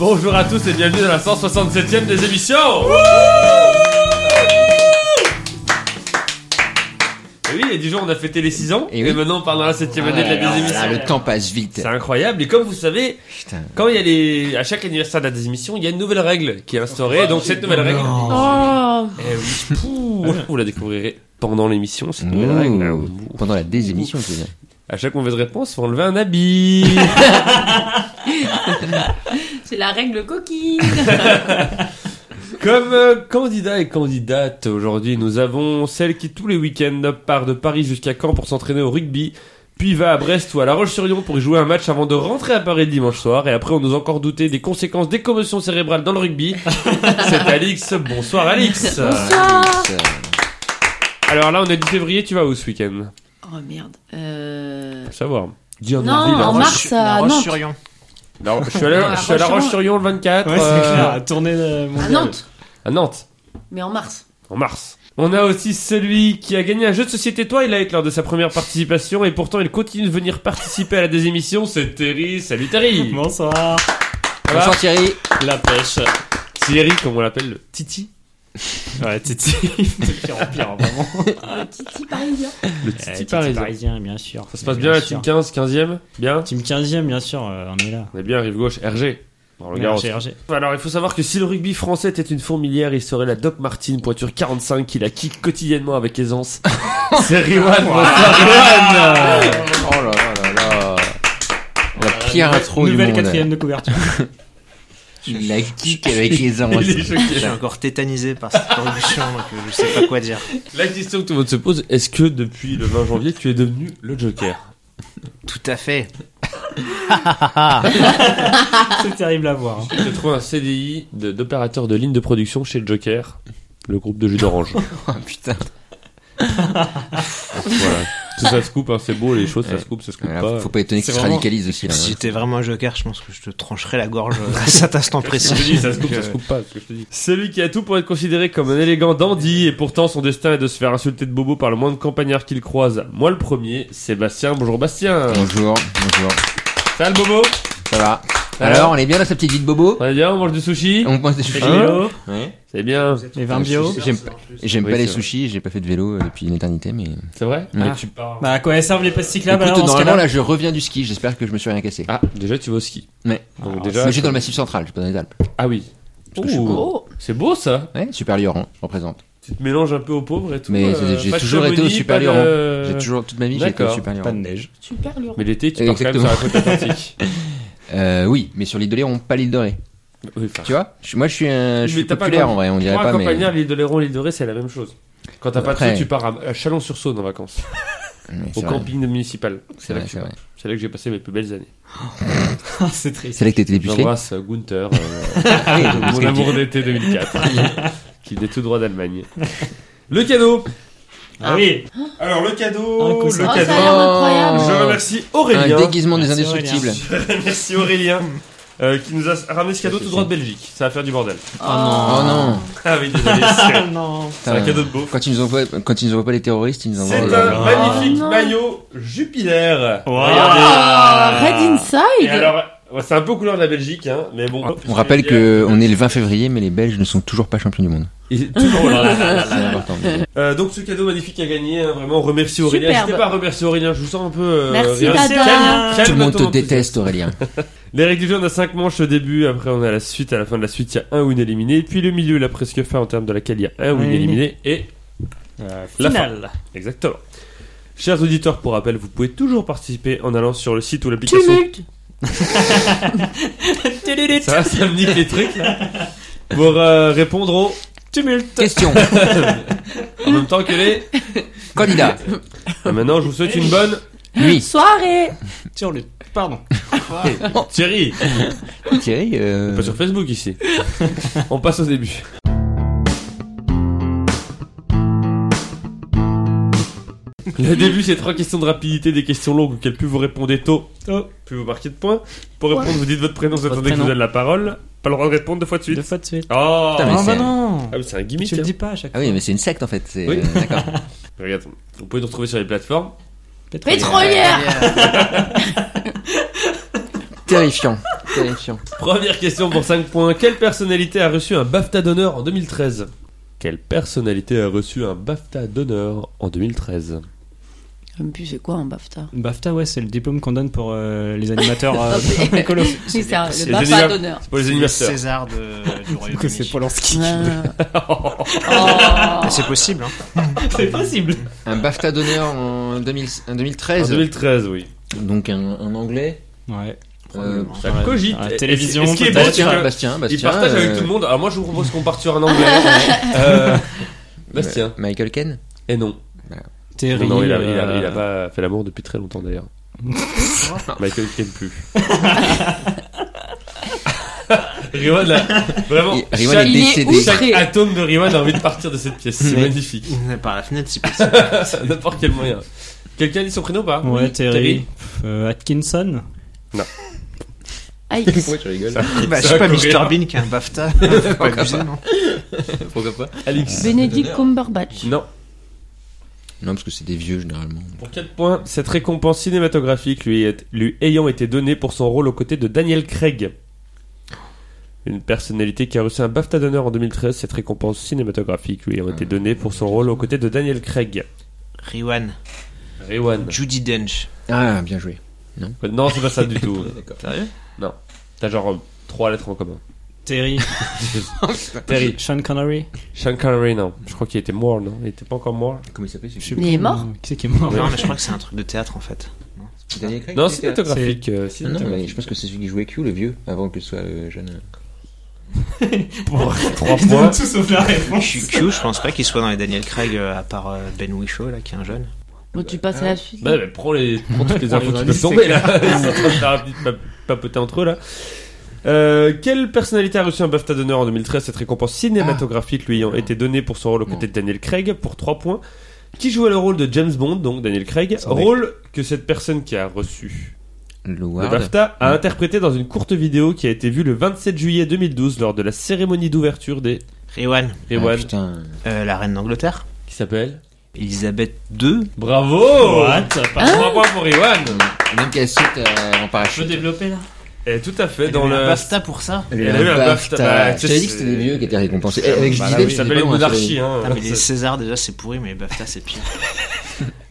Bonjour à tous et bienvenue dans la 167ème des émissions Et oui, il y a 10 jours on a fêté les 6 ans, et, Et oui. maintenant on part dans la 7ème année de la des émissions. Ah, le temps passe vite. C'est incroyable, et comme vous savez, Putain. quand il y a les... à chaque anniversaire de la des émissions, il y a une nouvelle règle qui est instaurée, donc cette nouvelle règle... Oh Eh oui, pouh, vous la découvrirez pendant l'émission, cette nouvelle règle. Ouh. Pendant la désémission, tu veux dire. À chaque mauvaise réponse, faut enlever un habit C'est la règle coquine Comme euh, candidat et candidate, aujourd'hui, nous avons celle qui, tous les week-ends, part de Paris jusqu'à Caen pour s'entraîner au rugby, puis va à Brest ou à La Roche-sur-Yon pour y jouer un match avant de rentrer à Paris le dimanche soir, et après on nous a encore douté des conséquences des commotions cérébrales dans le rugby. C'est Alix. Bonsoir Alix. Bonsoir Euh, Alors là, on est 10 février, tu vas où ce week-end? Oh merde. Euh... Faut savoir. Dis en Non, en mars à Nantes. Non, je suis allé, je suis à La Roche-sur-Yon le 24. Ouais, c'est euh, clair. Tournée de À mondiale. Nantes, À Nantes. mais en mars. en mars. On a aussi celui qui a gagné un jeu de société Twilight lors de sa première participation et pourtant il continue de venir participer à la des émissions, c'est Terry. Salut Terry Bonsoir. Bonsoir Thierry. La pêche. Thierry, comme on l'appelle, le Titi. Ouais, Titi. De pire en pire, vraiment. Le Titi parisien. Le Euh, Titi Titi parisien. parisien, bien sûr. Ça se passe bien la team 15, 15ème Bien? Team 15ème, bien sûr, euh, on est là. On est bien, rive gauche, RG. Dans le Gard. RG, RG. Alors il faut savoir que si le rugby français était une fourmilière, il serait la Doc Martin, pointure 45, qui la kick quotidiennement avec aisance. c'est Riwan, bonsoir Riwan Oh là là là là. La pire intro du Nouvelle quatrième de couverture. La kick avec les choqué. Je suis encore tétanisé par cette corruption, donc euh, je sais pas quoi dire. La question que tout le monde se pose, est-ce que depuis le 20 janvier, tu es devenu le Joker? Tout à fait. C'est terrible à voir. hein. J'ai trouvé un CDI de- d'opérateur de, ligne de production chez le Joker, le groupe de jus d'orange. Oh putain. voilà. Tout ça se coupe, hein, c'est beau, les choses, ça se coupe, ça se coupe Voilà, pas. faut pas étonner C'est qu'il se vraiment- radicalise aussi là. Si hein. j'étais vraiment un joker, je pense que je te trancherais la gorge à cet instant Je précis. te dis, ça se coupe, ça se coupe pas, ce que je te dis. Celui qui a tout pour être considéré comme un élégant dandy, et pourtant son destin est de se faire insulter de bobo par le moins de campagnards qu'il croise. Moi le premier, Sébastien. Bonjour Bastien. Bonjour, bonjour. Ça le bobo? Ça va Alors, on est bien dans sa petite vie de bobo On est bien, on mange du sushi On pense des sushis Fait du vélo, Ouais. C'est bien. les vins bio. J'aime pas, j'aime Oui, pas les c'est vrai. sushis, j'ai pas fait de vélo euh, depuis une éternité, mais. C'est vrai Ouais. Ah, tu pars. Bah, à quoi elles servent les plastiques là Écoute, normalement là, je reviens du ski, j'espère que je me suis rien cassé. Ah, déjà tu vas au ski. Donc Ah, déjà. Mais j'ai dans le massif central, j'ai pas dans les Alpes. Ah oui. Parce que je suis Ouh. Oh C'est beau ça. Ouais, super Lioran, je représente. Tu te mélanges un peu aux pauvres et tout. Mais euh, j'ai pas de toujours été au Chamonix, Super pas de- Lioran. J'ai toujours, toute ma vie, j'ai été au D'accord. super Pas de Lioran. neige. Super lourd. Mais l'été, tu pars quand même sur Exactement. la côte atlantique. Euh, oui, mais sur l'île de Léron, pas l'île de Ré. oui, enfin. Tu vois je- Moi, je suis, un, je suis t'as pas populaire grand- en vrai, on dirait Pour pas, un mais. campagnard, l'île de Léron, l'île de Ré, c'est la même chose. Quand t'as pas de Après- sous, tu pars à à Chalon-sur-Saône en vacances. Au c'est vrai. camping municipal. C'est C'est là, vrai, que tu c'est vrai. C'est là que j'ai passé mes plus belles années. C'est triste. C'est là que t'étais dépucelé J'embrasse euh, Gunther, euh, Ah oui, donc, parce mon que amour d'été 2004, qui venait tout droit d'Allemagne. Le cadeau Ah oui. Alors le cadeau, Un le Oh, ça a cadeau. Je remercie Un Aurélien. déguisement des Merci, indestructibles. Je remercie Aurélien. euh, qui nous a ramené ce cadeau tout droit de Belgique. Ça va faire du bordel. Oh non Ah oui, désolé. Ah C'est non. c'est un cadeau de beau. Quand ils nous envoient, quand ils nous envoient pas les terroristes, ils nous envoient. C'est Oh un magnifique Oh, non. maillot Jupiler. Wow. Regardez. Ah, Red Et Inside alors, c'est un peu couleur de la Belgique, hein, mais bon. On rappelle que on est le 20 février, mais les Belges ne sont toujours pas champions du monde. Et toujours là. C'est important. Euh, donc ce cadeau magnifique à gagner, hein, vraiment, remercie Aurélien. Superbe. N'hésitez pas à remercier Aurélien, je vous sens un peu... euh, Merci, rien- Dada. Calme- calme Tout le monde te déteste, Aurélien. Les règles du jeu, on a 5 manches au début, après on a la suite, à la fin de la suite, il y a un win éliminé, puis le milieu, la presque fin en termes de laquelle il y a un win Oui. éliminé, et Euh, La Finale. exactement. Chers auditeurs, pour rappel, vous pouvez toujours participer en allant sur le site ou l'application. Ça va, ça me nique les trucs là. Pour euh, répondre au Tumulte. Question. en même temps que les. Candidat. Et maintenant, je vous souhaite une bonne Lui. Soirée Sur le. Pardon. Thierry. Thierry. euh, Pas sur Facebook ici. On passe au début. Le début, c'est trois questions de rapidité, des questions longues auxquelles plus vous répondez tôt, Tôt. plus vous marquez de points. Pour répondre, vous dites votre prénom, vous Votre attendez que je vous donne la parole. Pas le droit de répondre deux fois de suite. Deux fois de suite. Oh Putain, mais Ah c'est- bah non. Ah oui, c'est un gimmick. Tu le hein. dis pas à chaque Ah oui, mais c'est une secte en fait. C'est Oui. euh, d'accord. Regarde, vous pouvez nous retrouver sur les plateformes. Pétrolière Terrifiant. Terrifiant. Première question pour 5 points. Quelle personnalité a reçu un BAFTA d'honneur en 2013 Quelle personnalité a reçu un BAFTA d'honneur en 2013 Je sais plus c'est quoi un BAFTA? BAFTA, ouais, c'est le diplôme qu'on donne pour euh, les animateurs euh, c'est le BAFTA d'honneur. C'est pour les C'est le anniversaires. César de, du Royaume-Uni. c'est Polanski. Ah. Oh. C'est possible, hein. c'est possible. Un BAFTA d'honneur en, 2000 en En 2013. 2013, oui. Donc un, un anglais. Ouais. Euh, Ça cogite. À la Et- télévision, et ce qui est Bastien, que Bastien, Bastien. il partage avec euh, tout le monde. Alors moi, je vous propose qu'on parte sur un anglais. euh, Bastien. Michael Ken. Et non. Terry. Non, non, il, a, il, a, euh, il a pas fait l'amour depuis très longtemps d'ailleurs. Michael Ken plus. Riwan, là, vraiment, Riwan chaque, est décédé. chaque atome de Riwan a envie de partir de cette pièce. C'est Mais- magnifique. Par la fenêtre, si possible. N'importe quel moyen. Quelqu'un dit son prénom ou pas? Ouais, Oui, Terry. Euh, Atkinson. Aïe. Pourquoi tu rigoles? Bah, je sais pas. Mr Bean qui a un BAFTA. Pas non Pourquoi pas? Alex. Benedict Cumberbatch. Non. Non, parce que c'est des vieux généralement. Pour 4 points, cette récompense cinématographique lui, est- lui ayant été donnée pour son rôle aux côtés de Daniel Craig. Une personnalité qui a reçu un BAFTA d'honneur en 2013, cette récompense cinématographique lui ayant été donnée pour son rôle aux côtés de Daniel Craig. Riwan. Rewan. Judy Dench. Ah, bien joué. Non, c'est pas ça du tout. Sérieux? T'as genre 3 lettres en commun. Terry. Terry. Sean Connery. Sean Connery, non. Je crois qu'il était mort, non Il était pas encore mort Comment il celui Il est mort euh, Qui c'est qui est mort Non, mais je crois que c'est un truc de théâtre en fait. Daniel Craig Non, euh, Ah Non, cinématographique. mais je pense que c'est celui qui jouait Q, le vieux, avant que ce soit le jeune. Pour 3 points. tout sauf la réponse. Je suis Q, je pense pas qu'il soit dans les Daniel Craig euh, à part euh, Ben Whishaw là qui est un jeune. Bon, tu passes à la suite. Bah, prends, les, prends toutes les infos qui peuvent tomber c'est là. Ils sont en train de papoter entre eux là. Euh, quelle personnalité a reçu un BAFTA d'honneur en 2013 Cette récompense cinématographique lui ayant été donnée pour son rôle aux côtés de Daniel Craig pour 3 points. Qui jouait le rôle de James Bond, donc Daniel Craig, rôle que cette personne qui a reçu Le. BAFTA a Mm. interprété dans une courte vidéo qui a été vue le 27 juillet 2012 lors de la cérémonie d'ouverture des Riwan. Ah, Rewan, putain. Euh, la reine d'Angleterre. qui s'appelle? Elisabeth II. Bravo What? Pas 3 points pour Rewan Même qu'elle saute euh, en Je peux parachute. développer là Et tout à fait Elle dans a eu un le... BAFTA pour ça. Elle Elle a eu un BAFTA. Bah, Je t'avais dit que c'était des vieux qui étaient récompensés. Eh, Avec Bah, Judy là, Dench, oui, ça c'était s'appelle pas une loin, monarchie. ça. Hein. Ah, mais les Césars déjà c'est pourri, mais BAFTA c'est pire.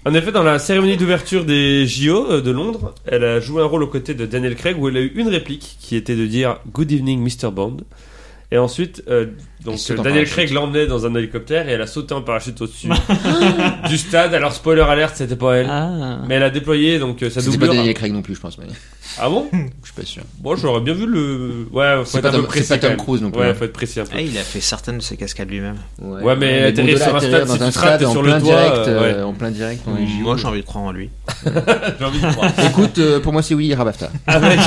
En effet, dans la cérémonie d'ouverture des JO euh, de Londres, elle a joué un rôle aux côtés de Daniel Craig où elle a eu une réplique qui était de dire Good evening, Mr. Bond. Et ensuite, euh, donc euh, Daniel. Craig l'emmenait dans un hélicoptère et elle a sauté en parachute au-dessus du stade. Alors spoiler alerte, c'était pas elle, Ah. mais elle a déployé donc euh, sa C'était pas. Daniel Craig non plus, je pense. Mais Ah bon je suis pas sûr. Bon, j'aurais bien vu le. Ouais, faut C'est être pas un peu Tom- précis. c'est pas Tom. Cruise non plus, Ouais, hein. faut être précis un peu. Ah, il a fait certaines de ses cascades lui-même. Ouais, mais bon, atterrir sur un stade, dans si un tu te rates stade en sur le plein toit, direct, euh, euh, en plein direct. Moi j'ai envie de croire en lui. J'ai envie de croire. Écoute, euh, pour moi c'est oui, il ira BAFTA. avec,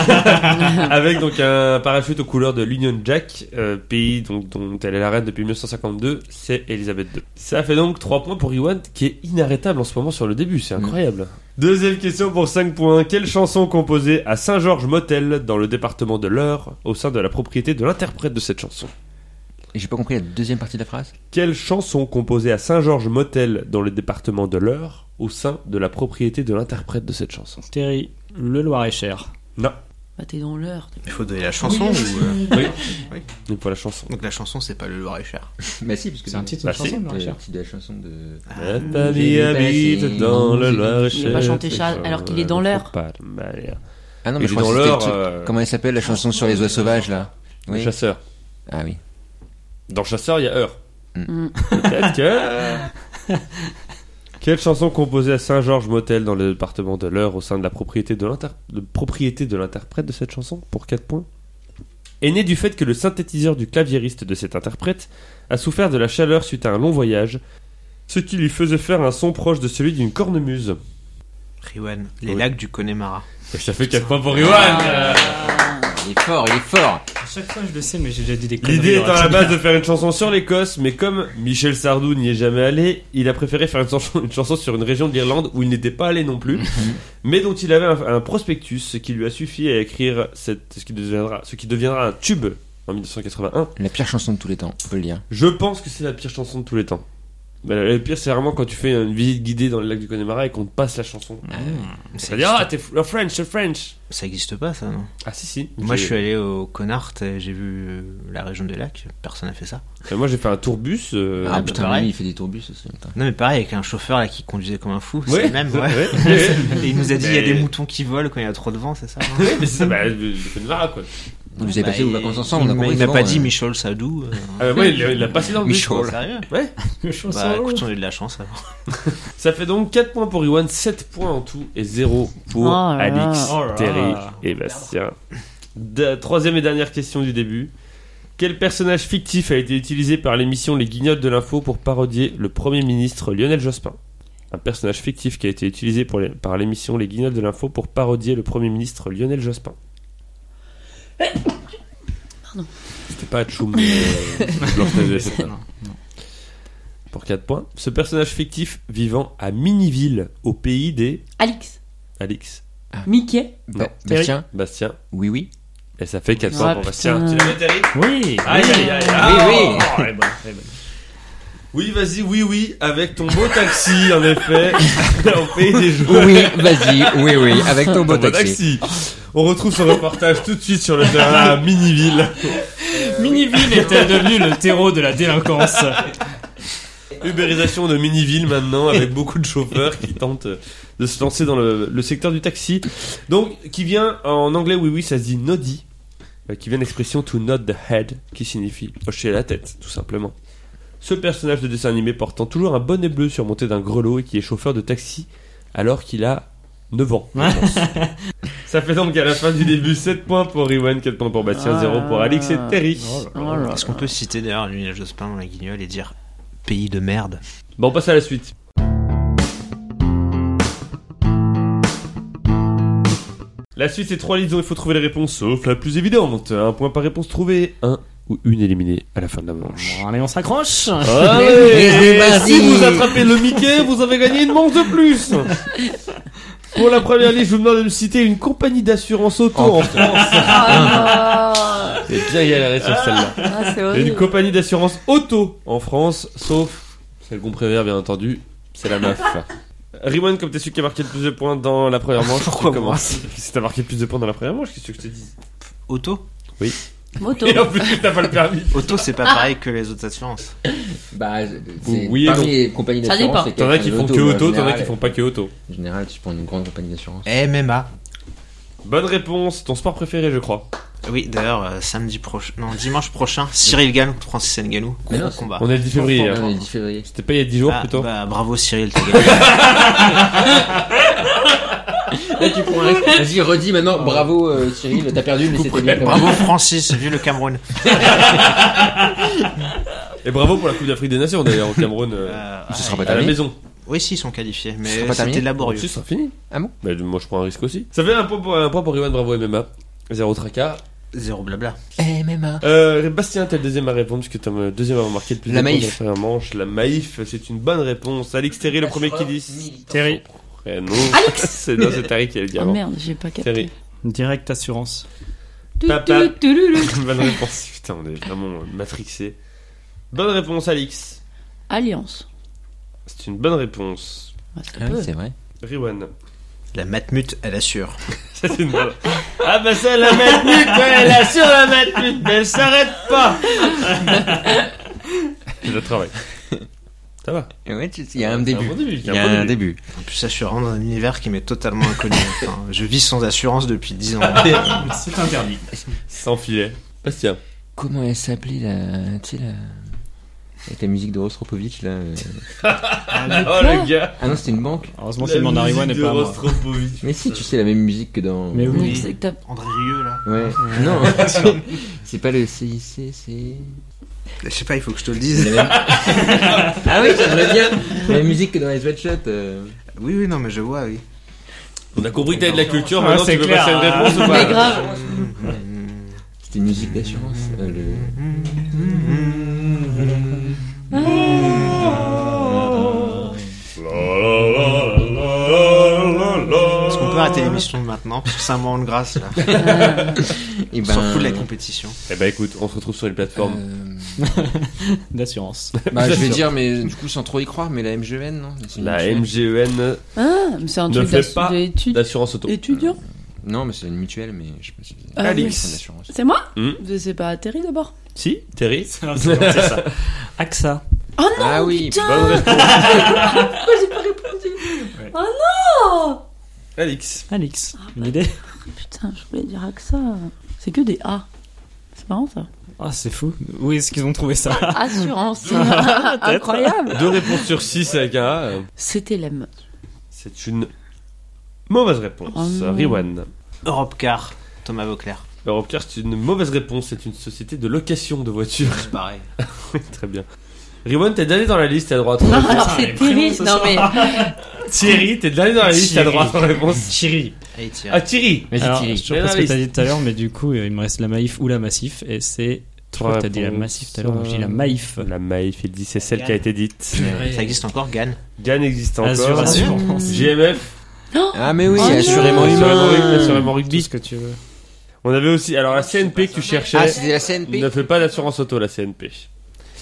avec donc un parachute aux couleurs de l'Union Jack, euh, pays donc, dont elle est la reine depuis 1952, c'est Elisabeth II. Ça fait donc 3 points pour Iwan qui est inarrêtable en ce moment sur le début, c'est incroyable. Deuxième question pour 5 points. Quelle chanson composée à Saint-Georges Motel dans le département de l'Eure au sein de la propriété de l'interprète de cette chanson? Et j'ai pas compris la deuxième partie de la phrase. Quelle chanson composée à Saint-Georges Motel dans le département de l'Eure au sein de la propriété de l'interprète de cette chanson? Terry, le Loir-et-Cher. Bah, t'es dans l'heure. Il faut donner la chanson ou. euh, Oui. Oui. Donc pour la chanson. Donc la chanson c'est pas le Loir-et-Cher. Bah si, parce que C'est un titre Bah de chanson, le Loir-et-Cher. titre de la chanson de. La famille habite dans le Loir-et-Cher. Il va pas chanter Charles alors qu'il est dans l'heure. Pas manière. Ah non, mais je dans l'heure. euh, Comment elle s'appelle la chanson sur les oies sauvages là? Le chasseur. Ah oui. Dans Chasseur, il y a Heure. Mm. Peut-être que. Quelle chanson composée à Saint-Georges Motel dans le département de l'Eure au sein de la propriété de l'inter- de propriété de l'interprète de cette chanson pour 4 points? Est née du fait que le synthétiseur du claviériste de cet interprète a souffert de la chaleur suite à un long voyage, ce qui lui faisait faire un son proche de celui d'une cornemuse. Riwan. Les Oui. lacs du Connemara. Ça fait 4 points pour Iwan Ah. Il est fort, il est fort. À chaque fois, je le sais, mais j'ai déjà dit des conneries. L'idée étant à la la base de faire une chanson sur l'Écosse, mais comme Michel Sardou n'y est jamais allé, il a préféré faire une chanson, une chanson sur une région de l'Irlande où il n'était pas allé non plus, mais dont il avait un, un prospectus, ce qui lui a suffi à écrire cette, ce, qui deviendra, ce qui deviendra un tube en 1981. La pire chanson de tous les temps, on peut le dire. Je pense que c'est la pire chanson de tous les temps. Bah, le pire, c'est vraiment quand tu fais une visite guidée dans le lac du Connemara et qu'on te passe la chanson. Ça Ça dit, ah, t'es le French, le French. ça existe pas, ça, non? Ah, si, si. Moi, je suis allé au Connard et j'ai vu euh, la région des lacs. Personne n'a fait ça. Enfin, Moi, j'ai fait un tourbus. euh, Ah, Ah bah, putain, pareil. lui, il fait des tourbus aussi. putain. Non, mais pareil, avec un chauffeur là qui conduisait comme un fou. C'est Ouais. le même, ouais. Ouais. Et il nous a dit il y a des moutons qui volent quand il y a trop de vent, c'est ça Ouais, mais c'est ça, bah, le le Connemara, quoi. Vous avez Bah, passé vos il- vacances ensemble, on a Il m'a- compris il m'a souvent, pas euh. dit Michel Sadou. euh, Ah, bah, ouais, il l'a- passé dans le quoi. Sérieux Ouais. Bah écoute, on a eu de la chance alors. Ça fait donc 4 points pour Iwan, 7 points en tout et 0 pour Oh. Alix, Oh. Terry et Bastien. Troisième et dernière question du début. Quel personnage fictif a été utilisé par l'émission Les Guignols de l'Info pour parodier le Premier ministre Lionel Jospin? Un personnage fictif qui a été utilisé pour les- par l'émission Les Guignols de l'Info pour parodier le Premier ministre Lionel Jospin. Pardon. C'était pas Tchoum, euh. Pour 4 points. Ce personnage fictif vivant à Miniville, au pays des. Alix. Alix. Mickey. Ba- Non. Bastien Bastien. Oui, oui. Et ça fait 4 Ah, points pour. Bastien. Tu l'avais, Terry Oui. Aïe, aïe, aïe, Oui, oui. Oh. Oui, vas-y, oui, oui, avec ton beau taxi, en effet, au pays des jouets. Oui, vas-y, oui, oui, avec ton beau Ton beau taxi. On retrouve ce reportage tout de suite sur le terrain à Miniville. Miniville était devenu le terreau de la délinquance. Ubérisation de Miniville maintenant, avec beaucoup de chauffeurs qui tentent de se lancer dans le, le secteur du taxi. Donc, qui vient en anglais, oui, oui, ça se dit noddy, euh, qui vient de l'expression to nod the head, qui signifie hocher la tête, tout simplement. Ce personnage de dessin animé portant toujours un bonnet bleu surmonté d'un grelot et qui est chauffeur de taxi alors qu'il a 9 ans. Ça fait donc à la fin du début 7 points pour Riwan, 4 points pour Bastien, 0 pour Alix et Terry. Oh là Est-ce qu'on peut citer d'ailleurs Lionel Jospin dans la guignole et dire pays de merde? Bon, on passe à la suite. La suite, c'est trois listes dont il faut trouver les réponses, sauf la plus évidente. Un point par réponse trouvée, un ou une éliminée à la fin de la manche. Bon, allez, on s'accroche. Parti. si vous attrapez le Mickey, vous avez gagné une manche de plus. Pour la première liste, je vous demande de me citer une compagnie d'assurance auto en France. Ah C'est bien galéré sur celle-là. Ah, c'est Une horrible. compagnie d'assurance auto en France, sauf celle qu'on préfère bien entendu, c'est la meuf. Riwan, comme t'es celui qui a marqué le plus de points dans la première manche, Pourquoi tu moi commences. Si t'as marqué le plus de points dans la première manche, qu'est-ce que je te dis? Auto? Moto. Et en plus, t'as pas le permis. Auto, c'est pas pareil que les autres assurances. Bah, c'est Oui et parmi non. les compagnies d'assurance. T'en as qui font que en auto, t'en as général. qui font pas que auto. En général, tu prends une grande compagnie d'assurance. MMA. Bonne réponse, ton sport préféré, je crois. Oui, d'ailleurs, euh, samedi prochain, non, dimanche prochain, Cyril Gann contre Francis Ngannou. Mais Gros combat. On est le 10 février. On hein. est le 10 février. C'était pas il y a 10 jours Ah, plutôt bah, bravo Cyril, t'as gagné. Là, tu prends un... Vas-y, redis maintenant. Bravo, euh, Cyril, t'as perdu, mais c'était bien. bravo Francis, vu le Cameroun. Et bravo pour la Coupe d'Afrique des Nations d'ailleurs au Cameroun. euh, Euh, Ce ah, sera pas à la maison. oui, si, ils sont qualifiés, Ce mais c'était laborieux. Si, ça sera fini. Ah bon Bah, moi je prends un risque aussi. Ça fait un point pour, un point pour Riwan, bravo MMA. Zéro tracas. Zéro blabla. MMA. Euh, Bastien, t'es le deuxième à répondre puisque t'es le deuxième à avoir marqué le plus La Maïf. la première manche. La Maïf, c'est une bonne réponse. Alix Terry, le premier qui dit. Terry. Eh non. c'est non, c'est Terry qui a le dit Oh avant. merde, j'ai pas capté. Terry. Direct assurance. Tu, Papa. tu, tu, tu, tu. bonne réponse. Putain, on est vraiment matrixé. Bonne réponse, Alix. Alliance. C'est une bonne réponse. Bah, ça Ah oui, c'est vrai. Riwan. La matmute, elle assure. C'est une bonne. Ah bah ça, la matmute, ouais, elle assure la matmute, mais elle s'arrête pas. C'est le travail. Ça va. Ouais, tu- il y a un début. Il y a un début. En plus, assurant dans un univers qui m'est totalement inconnu. Enfin, je vis sans assurance depuis 10 ans. C'est interdit. Sans filet. Bastien. Comment elle s'appelait la. Tu sais, la. Avec la musique de Rostropovitch là. euh. Oh le gars. Ah non, c'était une banque. Heureusement, c'est à Riwan et pas moi. Mais si, tu sais, la même musique que dans. Mais oui. Oui, c'est que t'as- André Rieu, là. Ouais. Non, c'est pas le CIC, c'est. Je sais pas, il faut que je te le dise. même- ah oui, j'aimerais bien. La même musique que dans les sweatshots. euh. Oui, oui, non, mais je vois, oui. On a compris que t'avais de la culture, Ah, maintenant c'est tu veux clair, passer à une hein. réponse ou Mais pas grave. C'était une musique d'assurance. euh, le... Est-ce qu'on peut arrêter l'émission maintenant Parce que c'est un moment de grâce, là. Et On s'en fout de la compétition. Eh bah écoute, on se retrouve sur les plateformes euh, D'assurance. Bah, je vais dire, mais du coup, sans trop y croire, mais la MGN, non une La. MGEN Ah, mais c'est un Ne truc d'assurance auto. étudiant. Non, mais c'est une mutuelle, mais je sais pas si c'est Ah, Alix. une. C'est moi Hmm. C'est pas Terry d'abord Si, Terry. C'est ça. AXA. Oh non Ah oui, putain Bonne réponse. Pourquoi j'ai pas répondu Ouais. Oh non Alix. Alix. Ah, Une idée Putain, je voulais dire AXA. C'est que des A. C'est marrant ça. Ah, c'est fou. Où est-ce qu'ils ont trouvé ça Assurance. Incroyable. Deux réponses sur six avec un A. C'était l'EM. C'est une mauvaise réponse. Oh. Riwan. Europcar, Thomas Vauclair. Europcar, c'est une mauvaise réponse. C'est une société de location de voitures. C'est pareil. Très bien. Riwan, t'es dernier dans la liste, t'as le droit à Non, trois réponses. alors c'est ce Non mais. Thierry, t'es dernier dans la liste, t'as le droit à trois réponses. Thierry. Allez, tiens. Ah, Thierry Vas-y, Alors, Thierry. je sais pas ce Mais que t'as non, dit tout à l'heure, mais du coup, il me reste la Maïf ou la Massif, et c'est. Que t'as dit la. Massif tout à l'heure, dis la Maïf. La Maïf, il dit c'est celle qui a été dite. Ça existe encore, Gann Gann existe Azure encore. Assurance. GMF, Ah, mais oui, Oh assurément non. assurément rugby, humain. assurément Tout rugby. ce que tu veux. On avait aussi, alors la CNP que tu cherchais, Ah, c'était la CNP ne fait pas d'assurance auto, la CNP.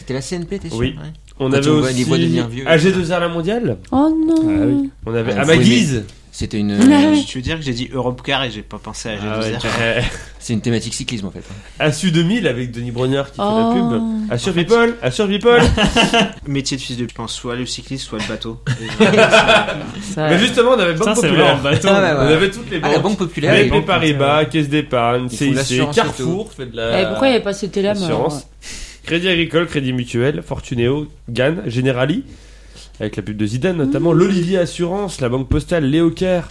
C'était la CNP, t'es sûr Oui. ouais On Quand avait on aussi devenir vieux. AG2R la mondiale. Oh non. Ah oui. On avait Ah, Amaguise. C'était une, Ah oui. Tu veux dire que j'ai dit Europcar et j'ai pas pensé à Ah ouais, G2R euh, c'est une thématique cyclisme en fait. Assu 2000 avec Denis Brognard qui fait la Oh. pub. Assure People, Assure People. Métier de fils de je pense soit le cycliste, soit le bateau. Ça- Mais justement, on avait Ça, Banque c'est vrai en Populaire. bateau. Ah, bah, On avait toutes les Ah, la banques. Banque Populaire. BNP les banques- Paribas, Caisse d'épargne, CIC, Carrefour fait de la Eh, pourquoi il n'y avait pas c'était là assurance. Crédit Agricole, Crédit Mutuel, Fortunéo, Gann, Generali, avec la pub de Zidane notamment, l'Olivier Assurance, la Banque Postale, Léocare,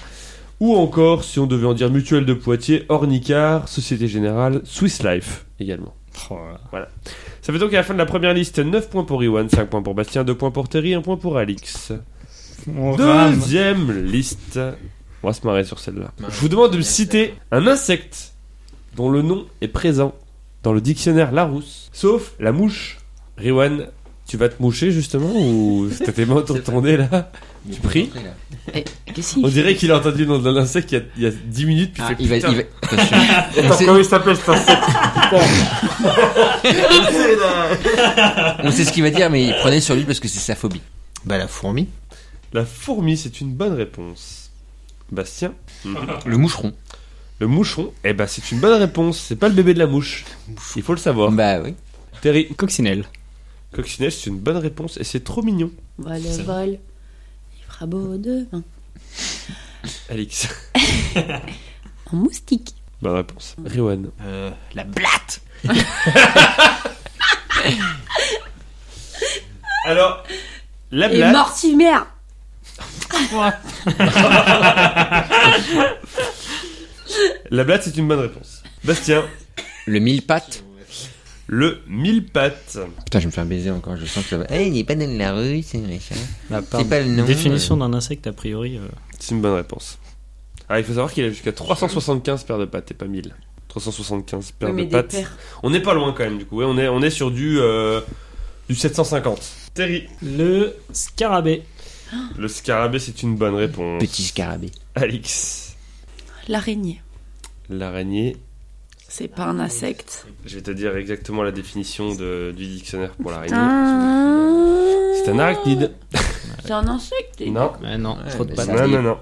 ou encore, si on devait en dire Mutuelle de Poitiers, Ornicar, Société Générale, Swiss Life également. Oh là là. Ça fait donc à la fin de la première liste 9 points pour Iwan, 5 points pour Bastien, 2 points pour Terry, 1 point pour Alix. On rame. Deuxième liste. On va se marrer sur celle-là. Je vous demande de me citer un insecte dont le nom est présent dans le dictionnaire Larousse, sauf la mouche. Riwan, tu vas te moucher justement ou t'as tes mains là Tu pries. Eh, Qu'est-ce On dirait qu'il a entendu le nom d'un insecte il y a, il y a 10 minutes puis Ah, il fait il va, putain. il va. On sait- il s'appelle cet insecte On sait ce qu'il va dire, mais prenez sur lui parce que c'est sa phobie. Bah la fourmi. La fourmi, c'est une bonne réponse. Bastien? Le moucheron. Le moucheron, eh ben c'est une bonne réponse. C'est pas le bébé de la mouche. Il faut le savoir. Bah oui. Terry, Coccinelle. coccinelle, c'est une bonne réponse et c'est trop mignon. Vol, vol. Il fera beau demain. Alix, En moustique. bonne réponse. Riwan, Euh, la blatte. Alors, la Et blatte, Mortimer. La blatte, c'est une bonne réponse. Bastien, Le mille pattes. le mille pattes. Putain, je me fais un baiser encore. Je sens que ça va. Eh, il est pas dans la rue, c'est machin. La C'est pas le nom. Définition d'un insecte, a priori. euh, C'est une bonne réponse. Ah, il faut savoir qu'il a jusqu'à 375 paires de pattes et pas 1000. 375 paires de pattes. paires. On n'est pas loin quand même du coup. Ouais, on est on est sur du euh, du 750. Terry, Le scarabée. le scarabée, c'est une bonne réponse. Petit scarabée. Alix, L'araignée. l'araignée. C'est pas un insecte. Je vais te dire exactement la définition de- du dictionnaire pour l'araignée. C'est C'est un arachnide. C'est un insecte. Non. Ah non, Ouais, trop de mais pattes. Non, non, non.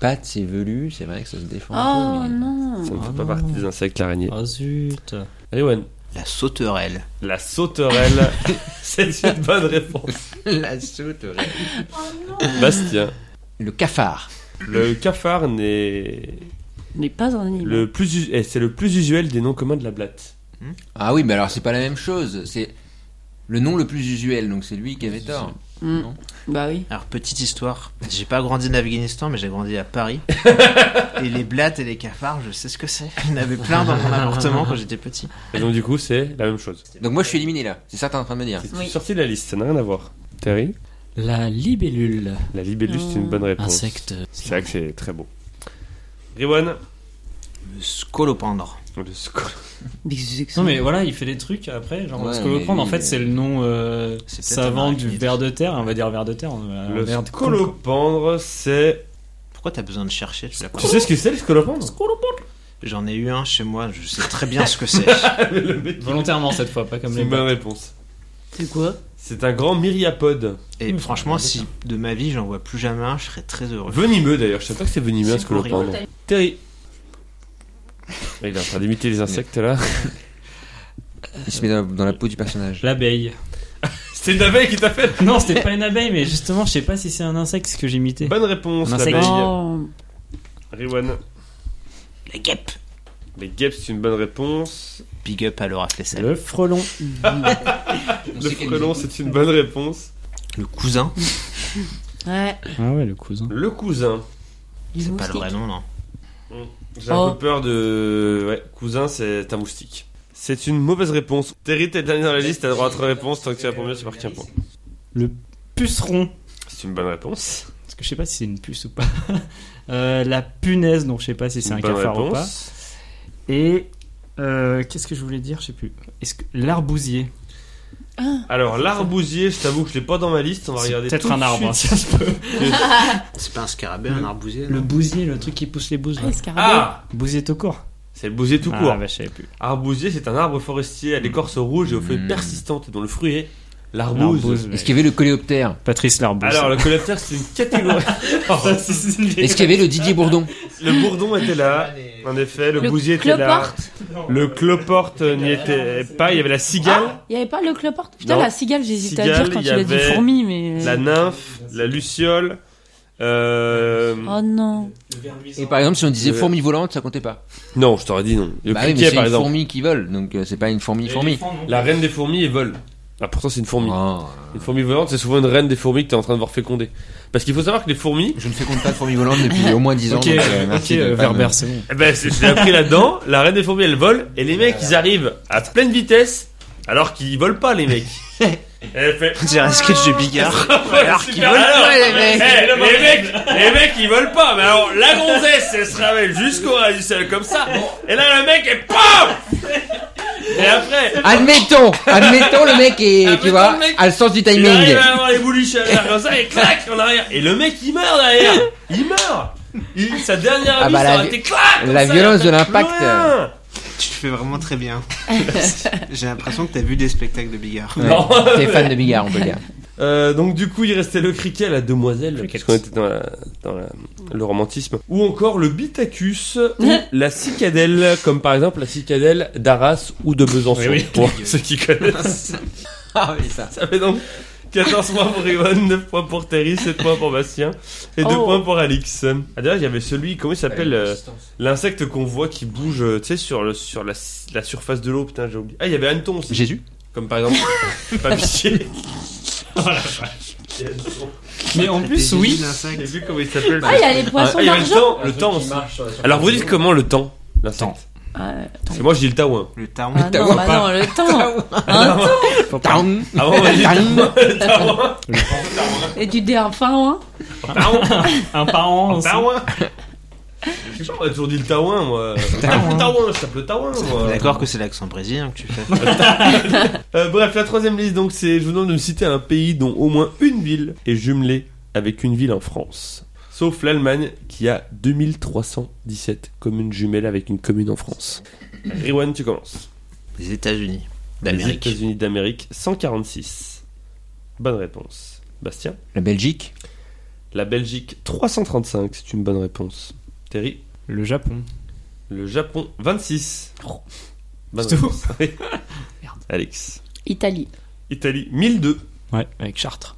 Pattes, c'est velu, c'est vrai que ça se défend. Oh un peu, mais- non. Ça ne fait pas non. partie des insectes, l'araignée. Oh zut. Riwan, La sauterelle. la sauterelle. c'est une bonne réponse. La sauterelle. Bastien, Le cafard. Le cafard n'est N'est pas un animal. le plus us- eh, c'est le plus usuel des noms communs de la blatte. Ah oui, mais alors c'est pas la même chose. C'est le nom le plus usuel, donc c'est lui qui avait tort. Hmm. Non. Bah oui. Alors petite histoire, j'ai pas grandi en Afghanistan mais j'ai grandi à Paris. et les blattes et les cafards, je sais ce que c'est. Il y en avait plein dans mon appartement quand j'étais petit. Et donc du coup, c'est la même chose. Donc moi je suis éliminé là. C'est ça que t'es en train de me dire. C'est Oui. sorti de la liste, ça n'a rien à voir. Terry, La libellule. la libellule, c'est une bonne réponse. Insecte. C'est vrai que c'est très beau. Riwan, Le scolopendre. le sco- Mais c'est que ça. Non mais voilà, il fait des trucs après, genre Ouais, scolopendre mais- en fait c'est le nom euh, C'est peut-être savant un du ver de terre, on va dire ver de terre, euh, le ver de scolopendre, c'est. Pourquoi t'as besoin de chercher tu l'as pas Tu sais ce que c'est le scolopendre? J'en ai eu un chez moi, je sais très bien ce que c'est. Le Volontairement cette fois, pas comme C'est les une bonne réponse. C'est quoi C'est un grand myriapode. Et Mmh, franchement, c'est si de ma vie j'en vois plus jamais un, je serais très heureux. Venimeux d'ailleurs, je sais pas que c'est venimeux un C'est scolopendre. horrible. Terry. Il est en train d'imiter les insectes là. Il se met dans, dans la peau du personnage. L'abeille. C'était une abeille qui t'a fait Non, c'était pas une abeille, mais justement, je sais pas si c'est un insecte ce que j'imitais. Bonne réponse, l'abeille. Oh, Riwan. La guêpe Les guêpes, c'est une bonne réponse. Big up à Laura Flessel. Le frelon. Le frelon, c'est une bonne réponse. Le cousin, ouais. Ah ouais, le cousin. Le cousin. C'est pas le vrai nom, non. J'ai un Oh. peu peur de. Ouais, cousin, c'est un moustique. C'est une mauvaise réponse. Terry, t'es le dernier dans la liste, t'as le droit à trois réponses. Tant que tu réponds bien, tu marques un point. Le puceron. C'est une bonne réponse. Parce que je sais pas si c'est une puce ou pas. Euh, la punaise, donc je sais pas si c'est un cafard ou pas. Et euh, qu'est-ce que je voulais dire Je sais plus. Est-ce que l'arbousier Alors, l'arbousier, je t'avoue que je l'ai pas dans ma liste. On va C'est regarder peut-être tout un de arbre, hein, suite. ça se peut. C'est pas un scarabée, un arbousier Le non bousier, le truc qui pousse les bouses. là. Ah. Ah Bousier tout court. C'est le bousier tout court. Ah, bah, je savais plus. Arbousier, c'est un arbre forestier à l'écorce rouge et aux feuilles Mm. persistantes dont le fruit est l'arbouse. L'arbouse, Est-ce qu'il y avait le coléoptère? Patrice Larbouse. Alors, le coléoptère, c'est une catégorie. Ça, c'est- c'est une vieille- Est-ce qu'il y avait le Didier Bourdon? Le bourdon était là, en effet. Le, Le bousier était là. cloporte. Le cloporte n'y était pas. Il y avait la cigale, Il y avait pas le cloporte? Putain, Non. la cigale, j'hésitais à Cigale, dire quand il l'as dit avait fourmi, mais. la nymphe, la luciole. Euh... Oh non. Et par exemple, si on disait Le- fourmi volante, ça comptait pas. Non, je t'aurais dit non. Le bah oui, mais c'est par une exemple. fourmi qui vole, donc euh, c'est pas une fourmi fourmi. La reine des fourmis, elle vole. Ah, pourtant, c'est une fourmi. Oh. Une fourmi volante, c'est souvent une reine des fourmis que t'es en train de voir féconder. Parce qu'il faut savoir que les fourmis, Je ne féconde pas de fourmi volante depuis au moins 10 ans. Ok, donc, euh, ok, merci de euh, pas Werber, me- c'est bon. eh ben, c'est- je l'ai appris là-dedans. La reine des fourmis, elle vole. Et les mecs, ils arrivent à pleine vitesse. Alors qu'ils volent pas, les mecs. Elle fait. Un sketch de Bigard. alors qu'ils volent pas, les mecs. les mecs, les mecs, ils volent pas. Mais alors, la gonzesse, elle se ramène jusqu'au ras du sol comme ça. Et là, le mec, est PAM Et après, Admettons, admettons le mec est, Admettons tu vois, le mec- a le sens du il timing. arrive à avoir les bouliches à l'air comme ça et clac en arrière. Et le mec, il meurt derrière. Il meurt. Il- sa dernière Ah vie, bah, ça la été clac. la ça, violence il de l'impact. Tu le fais vraiment très bien. J'ai l'impression que t'as vu des spectacles de Bigard. Ouais. Non. T'es fan de Bigard, on peut dire. Euh, donc du coup, il restait le criquet, la demoiselle, Cricket. parce qu'on était dans, la- dans la- le romantisme, ou encore le bitacus, ou la cicadelle, comme par exemple la cicadelle d'Arras ou de Besançon. Oui, oui. Pour ceux qui connaissent. Ah oui, ça. Ça fait donc 14 points pour Riwan, 9 points pour Terry, 7 points pour Bastien, et 2 Oh. points pour Alix. Ah d'ailleurs, il y avait celui, comment il s'appelle euh, L'insecte qu'on voit qui bouge, euh, tu sais, sur, le, sur la, la surface de l'eau, putain, j'ai oublié. Ah, il y avait Hanneton aussi. Jésus Comme par exemple, Papier. Mais en plus, oui. J'ai vu comment il s'appelle. Ah, il y a les poissons Ah, il y avait le d'argent. temps, le temps aussi. Alors vous dites comment le temps L'insecte. Ah, Parce que moi je dis le taouin. Le taon. ah non, bah non, le temps. Un temps. Ah bon, le taouin. Et tu dis un fin, hein Taouin. Un parent aussi. Taouin. Je sais pas, on a toujours dit le taouin, moi. Le taouin, je tape le taouin, moi. D'accord que c'est l'accent brésilien que tu fais. Euh, bref, la troisième liste, donc, c'est, je vous demande de me citer un pays dont au moins une ville est jumelée avec une ville en France. Sauf l'Allemagne, qui a 2317 communes jumelles avec une commune en France. Riwan, tu commences. Les États-Unis Les d'Amérique. États-Unis d'Amérique, 146. Bonne réponse. Bastien. La Belgique La Belgique, 335, c'est une bonne réponse. Terry. Le Japon. Le Japon, 26. Bonne C'est tout réponse. Oui. Alex. Italie. Italie, 1002. Ouais, avec Chartres.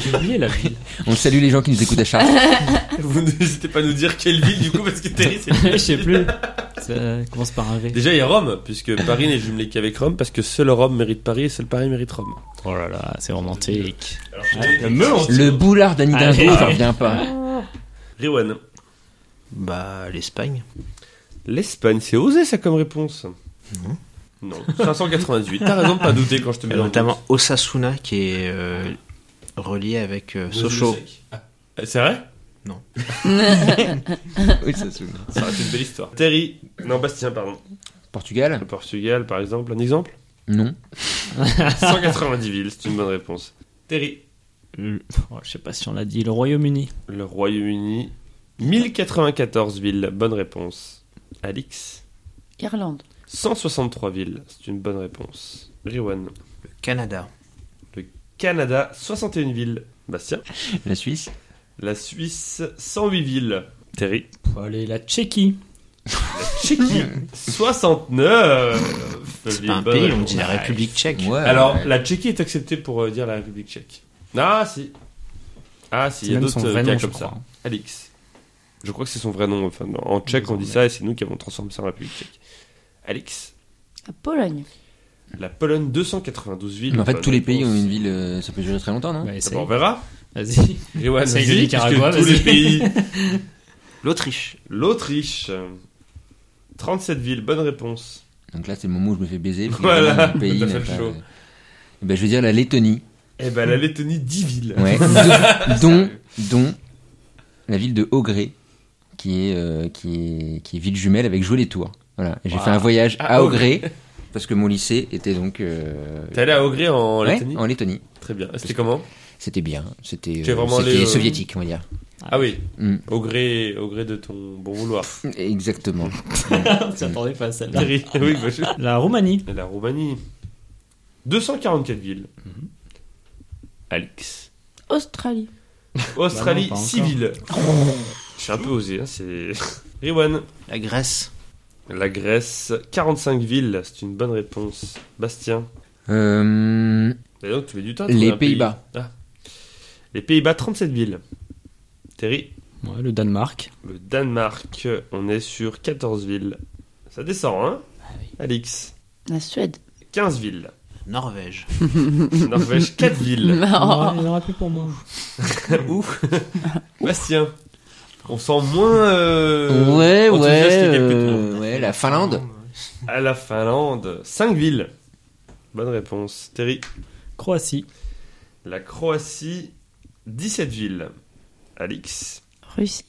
J'ai oublié la ville. On salue les gens qui nous écoutent à Chartres. Vous n'hésitez pas à nous dire quelle ville du coup, parce que Terry, c'est Je sais plus. Ça commence par un V. Déjà, il y a Rome, puisque Paris n'est jumelé qu'avec Rome, parce que seul Rome mérite Paris et seul Paris mérite Rome. Oh là là, c'est romantique. Le Meurthe. Le boulard d'Annie. Dingo, j'en reviens pas. Riwan. Bah, l'Espagne. L'Espagne, c'est osé ça comme réponse. Non. Non. 598. T'as raison de pas douter quand je te mets Notamment Osasuna qui est euh, relié avec euh, Sochaux. Ah, C'est vrai? Se souvient. Ça aurait été une belle histoire. Terry. Non, Bastien, pardon. Portugal Le Portugal, par exemple. Un exemple? Non. 190 villes, c'est une bonne réponse. Terry. Le- oh, je sais pas si on l'a dit. Le Royaume-Uni. Le Royaume-Uni. 1094 villes, bonne réponse. Alix. Irlande. 163 villes, c'est une bonne réponse. Riwan. Canada. Canada, 61 villes. Bastien. La Suisse La Suisse, 108 villes. Terry. Aller la Tchéquie. Tchéquie, 69 C'est pas un pays, on dit la République tchèque. Ouais. Alors, ouais. la Tchéquie est acceptée pour euh, dire la République tchèque. Ah, si. Ah, si, il y a même d'autres son euh, vrai cas nom, je comme ça. crois. Alix. Je crois que c'est son vrai nom. Enfin, en tchèque, on dit ça et c'est nous qui avons transformé ça en République tchèque. Alix. La Pologne. La Pologne, 292 villes. Mais en fait, bonne tous les pays ont une ville, euh, ça peut durer très longtemps, non Bah, Ah essaye. on verra. Vas-y. Essaye de vas-y, Nicaragua, puisque tous les vas-y. pays. L'Autriche. L'Autriche. 37 villes, bonne réponse. Donc là, c'est le moment où je me fais baiser. parce que Voilà, vraiment, mon pays t'as le pas- show. Eh ben, je vais dire la Lettonie. Eh ben, la Lettonie, 10 villes. Ouais. dont, dont, dont la ville de Augré, qui est, euh, qui est, qui est ville jumelle avec Jouer les Tours. Voilà. Et J'ai Wow. fait un voyage Ah, à Augré, parce que mon lycée était donc. euh, T'es allé à Augré en ouais, Lettonie en Lettonie. Très bien. C'était comment C'était bien. C'était euh, euh, soviétique, on va dire. Ah oui, Mm. au gré, au gré de ton bon vouloir. Exactement. Tu attendais pas à celle-là. Oui, bah, je- La Roumanie. La Roumanie. 244 villes. Mhm. Alix. Australie. Australie, Bah non, pas 6 encore. villes. Je suis un peu osé, hein, c'est. Riwan. La Grèce. La Grèce, 45 villes, c'est une bonne réponse. Bastien. Euh, Et donc, tu mets du temps. à trouver les pays. Pays-Bas. Ah. Les Pays-Bas, 37 villes. Terry. Ouais, le Danemark. Le Danemark, on est sur 14 villes. Ça descend, hein? Alix. La Suède. 15 villes. Norvège. Norvège, 4 villes. Oh. il n'y en aura plus pour moi. Ouf. Bastien. On sent moins. euh, ouais, ouais, euh, ouais, la Finlande. À la Finlande, 5 villes. Bonne réponse. Terry. Croatie. La Croatie, 17 villes. Alix. Russie.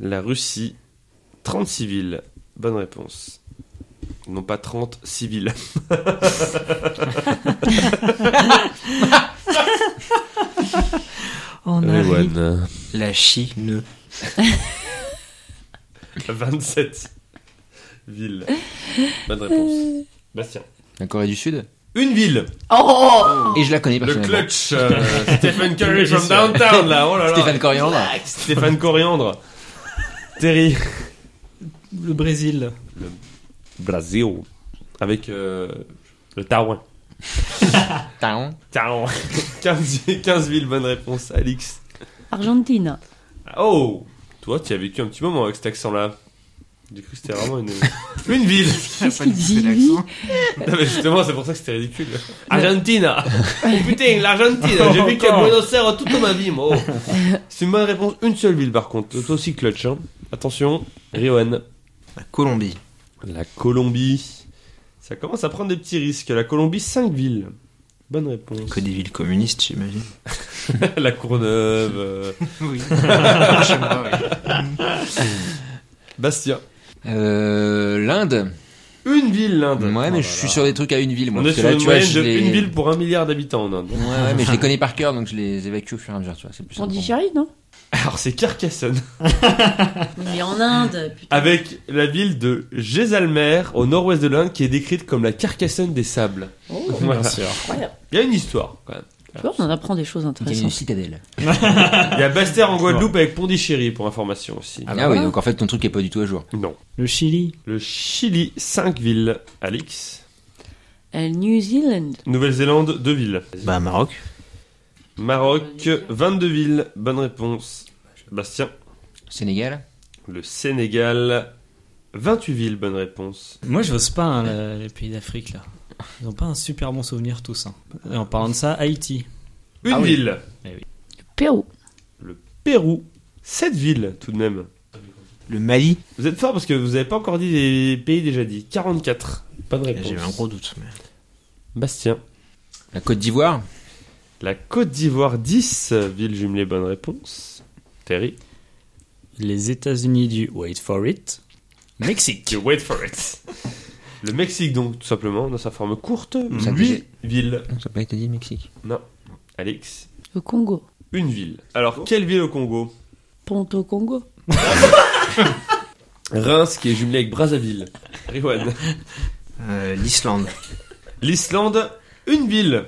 La Russie, 36 villes. Bonne réponse. Non pas 30, 6 villes. On Riwan. La Chine. 27 villes. Bonne réponse. Bastien. La Corée du Sud. Une ville. Oh Et je la connais Le personnellement. clutch. euh, Stephen Curry from downtown là. Oh là là. Stéphane Coriandre. Stéphane Coriandre. Terry. Le Brésil. Brasil. Avec euh, le Tarouin. Taon. Tarouin. 15, 15 villes, bonne réponse. Alix. Argentine. Oh Toi, tu as vécu un petit moment avec cet accent-là. J'ai cru que c'était vraiment une, une ville. Qu'est-ce qu'il dit, lui Non, mais justement, c'est pour ça que c'était ridicule. Argentina Oh putain, l'Argentine J'ai vécu à Buenos Aires toute ma vie, moi. Oh. C'est une bonne réponse. Une seule ville, par contre. Toi aussi, clutch. hein. Attention, Riohan. La Colombie. La Colombie. Ça commence à prendre des petits risques. La Colombie, 5 villes. Bonne réponse. Que des villes communistes, j'imagine. la Courneuve. euh, Oui. Chez moi, oui. Bastien. Euh, L'Inde. Une ville, l'Inde. Ouais, mais Oh je suis là. sur des trucs à une ville, moi. On est parce que sur là, une tu vois, moyenne je de les- une ville pour un milliard d'habitants en Inde. Ouais, ouais, mais je les connais par cœur, donc je les évacue au fur et à mesure, tu vois. C'est plus simple. Pondichéry, non? Alors, c'est Carcassonne. Mais en Inde, putain. Avec la ville de Jaisalmer, au nord-ouest de l'Inde, qui est décrite comme la Carcassonne des sables. Oh, Voilà. incroyable. Il y a une histoire, quand même. Tu vois, on en apprend des choses Il y a une intéressantes. citadelle. Il y a Bastère en Guadeloupe avec Pondichéry, pour information aussi. Ah, bah oui, donc en fait, ton truc est pas du tout à jour. Non. Le Chili. Le Chili, 5 villes. Alix. Euh, New Zealand. Nouvelle-Zélande, 2 villes. Bah, Maroc. Maroc, 22 villes. Bonne réponse. Bastien. Sénégal. Le Sénégal, 28 villes. Bonne réponse. Moi, je n'ose pas hein, les pays d'Afrique là. Ils n'ont pas un super bon souvenir tous. hein. Et en parlant de ça, Haïti. Une Ah oui. ville. Pérou. Pérou, 7 villes tout de même. Le Mali. Vous êtes fort parce que vous n'avez pas encore dit les pays déjà dit. 44. Pas de réponse. J'ai eu un gros doute. mais- Bastien. La Côte d'Ivoire. La Côte d'Ivoire, 10 villes jumelées. Bonne réponse. Terry? Les États-Unis du Wait for It. Mexique. You wait for it. Le Mexique, donc, tout simplement, dans sa forme courte, Ça 8 villes. Ça n'a pas été dit, Mexique. Non. Alex. Le Congo. Une ville. Alors, quelle ville au Congo? Ponto Congo. Reims qui est jumelé avec Brazzaville. Riwan. Euh, L'Islande. L'Islande, une ville.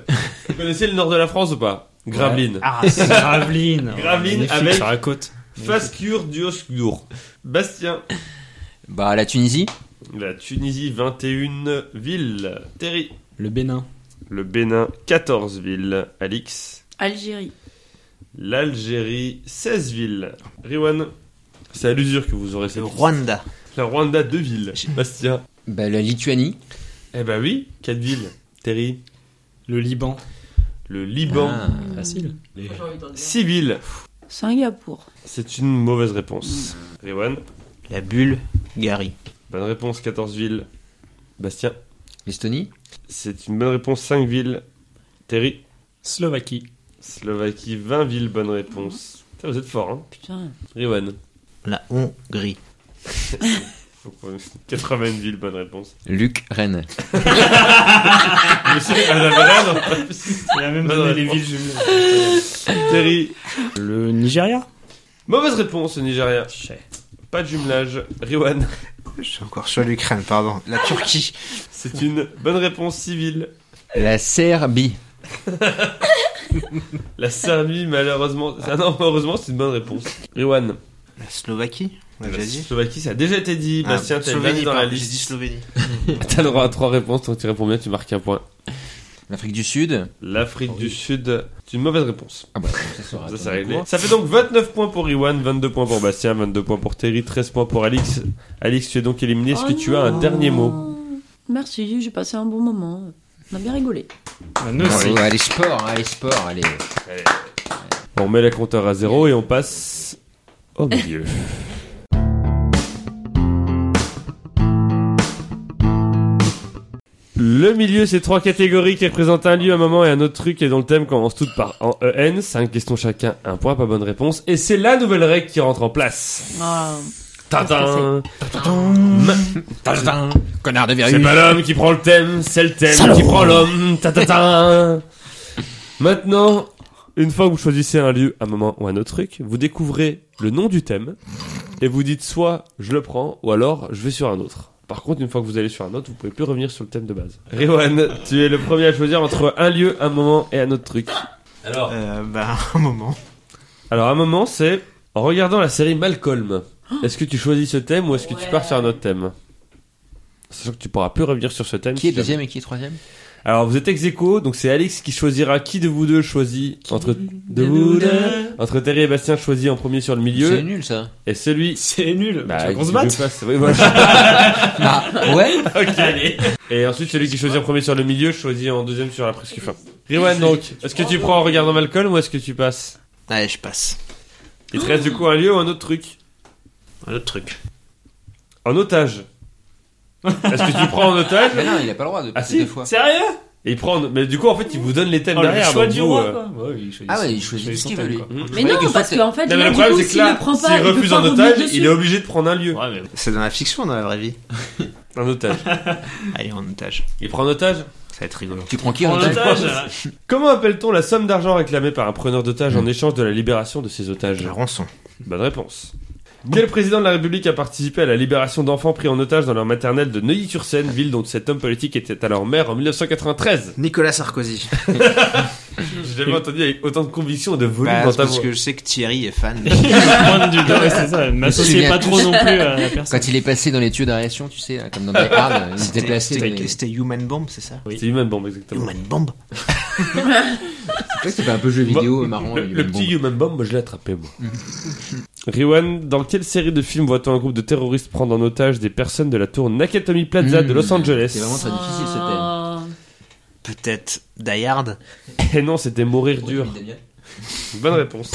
Vous connaissez le nord de la France ou pas? Gravelines. Ah, Gravelines. Gravelines Magnifique avec- sur la côte. Fascure. Bastien. Bah, la Tunisie. La Tunisie, 21 villes. Terry. Le Bénin. Le Bénin, 14 villes. Alix. Algérie. L'Algérie, 16 villes. Riwan. C'est à l'usure que vous aurez cette le liste. Rwanda. La Rwanda, 2 villes. Bastien. Bah, la Lituanie. Eh bah oui, 4 villes. Terry. Le Liban. Le Liban, Ah. Facile. 6 villes. Singapour. C'est une mauvaise réponse. Riwan. La Bulgarie. Bonne réponse, 14 villes. Bastien. L'Estonie. C'est une bonne réponse, 5 villes. Terry. Slovaquie. Slovaquie, 20 villes, bonne réponse. Putain, vous êtes fort, hein Putain. Riwan. La Hongrie. Faut qu'on- 80 villes, bonne réponse. Luc, Rennes. Monsieur, rien dans- Il a même donné les villes jumelées. Terry. Le Nigeria? Mauvaise réponse, le Nigeria. Pas de jumelage. Riwan. Je suis encore sur l'Ukraine, pardon. La Turquie. C'est une bonne réponse civile. La Serbie. La Serbie, malheureusement. Ah non, heureusement, c'est une bonne réponse. Riwan. La Slovaquie. On l'a La déjà dit. Slovaquie, ça a déjà été dit. Ah, Bastien, dernier Slovénie, dans la pardon, J'ai dit liste. Slovénie. T'as le droit à 3 réponses, donc tu réponds bien, tu marques un point. L'Afrique du Sud. L'Afrique du Sud, c'est une mauvaise réponse. Ah bah, ça sera. Ça, réglé. Ça fait donc 29 points pour Iwan, 22 points pour Bastien, 22 points pour Terry, 13 points pour Alix. Alix, tu es donc éliminé. Est-ce Oh que tu as un non. dernier mot Merci, j'ai passé un bon moment. On a bien rigolé. Bah, nous aussi. Bon, allez, sport, allez, sport, allez. On met les compteurs à zéro et on passe au milieu. Le milieu, c'est trois catégories qui représentent un lieu, un moment et un autre truc et dont le thème commence toutes par en EN. Cinq questions chacun, un point, pas bonne réponse. Et c'est la nouvelle règle qui rentre en place. Ah, Tadam Connard de C'est verrue. pas l'homme qui prend le thème, c'est le thème qui prend l'homme. Ta. Maintenant, une fois que vous choisissez un lieu, un moment ou un autre truc, vous découvrez le nom du thème et vous dites soit je le prends ou alors je vais sur un autre. Par contre, une fois que vous allez sur un autre, vous pouvez plus revenir sur le thème de base. Riwan, tu es le premier à choisir entre un lieu, un moment et un autre truc. Alors, Euh, bah, un moment. alors un moment, c'est en regardant la série Malcolm. Est-ce que tu choisis ce thème ou est-ce que tu pars sur un autre thème? Sachant que tu pourras plus revenir sur ce thème. Qui est si jamais- deuxième et qui est troisième? Alors vous êtes ex aequo, donc c'est Alex qui choisira qui de vous deux choisit entre de vous deux. Entre Terry et Bastien choisit en premier sur le C'est milieu nul ça. et celui C'est nul. bah, tu veux qu'on qui se batte veut pas, c'est- oui, voilà. Ah, ouais Ok, allez. Et ensuite celui qui choisit en premier sur le milieu choisit en deuxième sur la presque fin. Riwan donc, est-ce que tu prends en regardant Malcolm ou est-ce que tu passes Allez, je passe. Il te reste du coup un lieu ou un autre truc Un autre truc. En otage. Est-ce que tu prends en otage Mais non, il a pas le droit de Ah, passer si. deux fois. Sérieux Et il prend, mais du coup en fait il vous donne les thèmes Oh, le derrière. choix donc du vous, roi, euh, quoi. Ouais, il choisit Ah ouais, il choisit choisit ce son qu'il thème, veut, lui. quoi. hmm. Mais non, que parce soit qu'en fait, Non, mais là, le du problème coup, c'est que s'il là, prend s'il pas, il peut refuse pas revenir otage, dessus. il est obligé de prendre un lieu. Ouais, mais c'est dans la fiction ou dans la vraie vie Un otage. Allez, en otage. Il prend un otage Ça va être rigolo. Tu prends qui en En otage otage, Comment appelle-t-on la somme d'argent réclamée par un preneur d'otages en échange de la libération de ses otages? La rançon. Bonne réponse. Quel président de la République a participé à la libération d'enfants pris en otage dans leur maternelle de Neuilly-sur-Seine, ville dont cet homme politique était alors maire en 1993 Nicolas Sarkozy. J'ai jamais entendu avec autant de conviction et de volume Bah, dans ta parce voix. que je sais que Thierry est fan. Pointe du doigt, ouais, c'est ça. Ne m'associez pas trop non plus à la personne. Quand il est passé dans les tuyaux d'aération, tu sais, comme dans Die Hard, il se déplaçait c'était- Human Bomb, c'est ça C'est Human Bomb, exactement. Human Bomb C'est vrai que c'était un peu jeu vidéo marrant. Le, petit Human Bomb, moi je l'ai attrapé, moi. Riwan, dans quelle série de films voit-on un groupe de terroristes prendre en otage des personnes de la tour Nakatomi Plaza de Mmh. Los Angeles C'est vraiment très difficile ce thème. Ah, Peut-être Die Hard Et non, c'était Mourir dur. Bonne réponse.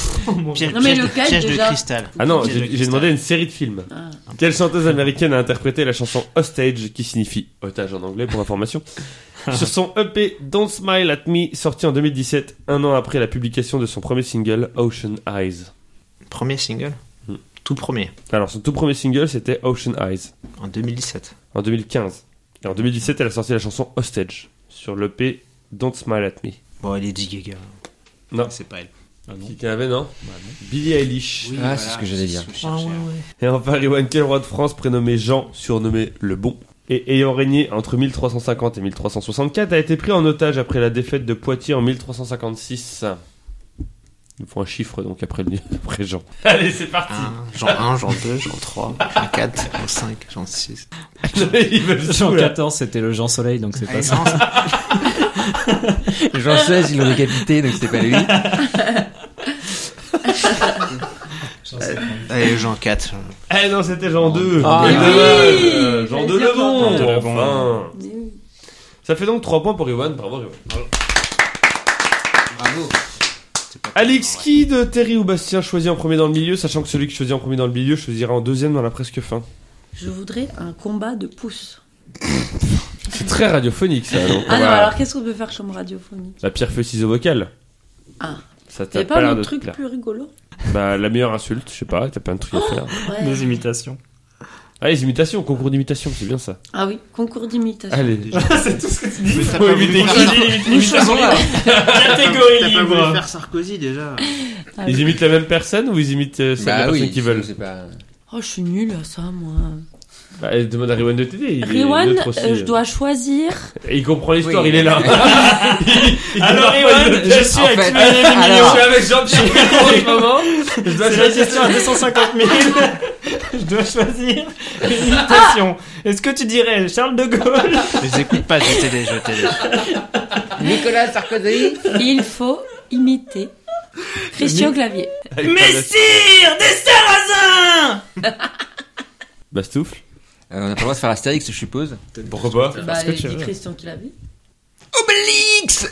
Piège, Non, mais piège de- lequel, piège de déjà cristal. Ah non, de j'ai demandé une série de films. ah. Quelle chanteuse américaine a interprété la chanson Hostage, qui signifie otage en anglais pour information, sur son EP Don't Smile at Me, sorti en 2017, un an après la publication de son premier single Ocean Eyes. Premier single? Tout premier. Alors, son tout premier single, c'était Ocean Eyes, En 2017. en 2015. Et en 2017, elle a sorti la chanson Hostage, sur l'EP Don't Smile at Me. Bon, elle est dit Gaga. Non. C'est pas elle. Ah non. Qui qui avait, non Bah non. Billie Eilish. Oui, Ah, c'est ce que j'allais dire. je cherchais. Et enfin, Riwan, quel roi de France prénommé Jean, surnommé le Bon, et ayant régné entre 1350 et 1364, a été pris en otage après la défaite de Poitiers en 1356 Il nous faut un chiffre donc après, le... après Jean. Allez, c'est parti Un, Jean 1, Jean 2, Jean 3, Jean 4, Jean 5, Jean 6. Ils veulent Jean tout, là. 14, c'était le Jean Soleil, donc c'est pas Allez, ça. Jean 16, ils l'ont décapité, donc c'était pas lui. Allez, Jean 4. Eh non, c'était Jean 2 Ah, oui. Jean 2 Mais le bon Jean. Enfin. Ça fait donc 3 points pour Riwan, bravo Riwan. Bravo. C'est pas Alix ouais. Kidd, Terry ou Bastien choisit en premier dans le milieu, sachant que celui qui choisit en premier dans le milieu choisira en deuxième dans la presque fin. Je voudrais un combat de pouces. C'est très radiophonique ça. Donc on Ah non, va- alors qu'est-ce qu'on peut faire comme radiophonique? La pierre feuille ciseaux vocale. Ah. Ça t'a pas pas un de truc plus rigolo? Bah la meilleure insulte, je sais pas, t'as plein de trucs à faire. Ouais. Des imitations. Ah les imitations, concours d'imitation, c'est bien ça. Ah oui, concours d'imitation. Allez. c'est tout ce que tu dis. Mais t'as pas voulu. T'as Catégorie pas voulu faire Sarkozy déjà. Ah Ils oui. imitent la même personne ou ils imitent euh, celle de la Bah personne oui, qu'ils veulent c'est pas... Oh, je suis nulle à ça, moi. Bah, elle demande à Riwan de t'aider. il est Riwan, euh, je dois choisir. Et il comprend l'histoire, Oui. il est là. il, il Alors, Riwan, je suis En avec fait, Emmanuel Je alors- suis avec Jean-Pierre en ce moment. Je dois la choisir. question à 250 000. Je dois choisir une imitation. Est-ce que tu dirais Charles de Gaulle Je les écoute pas, je t'ai je t'ai Nicolas Sarkozy Il faut imiter Christian Clavier. Messire des Sarrasins Bastoufle. Euh, On a pas le droit de faire Astérix, je suppose. Pourquoi pas Bah, ce que tu. Christian Clavier. Obélix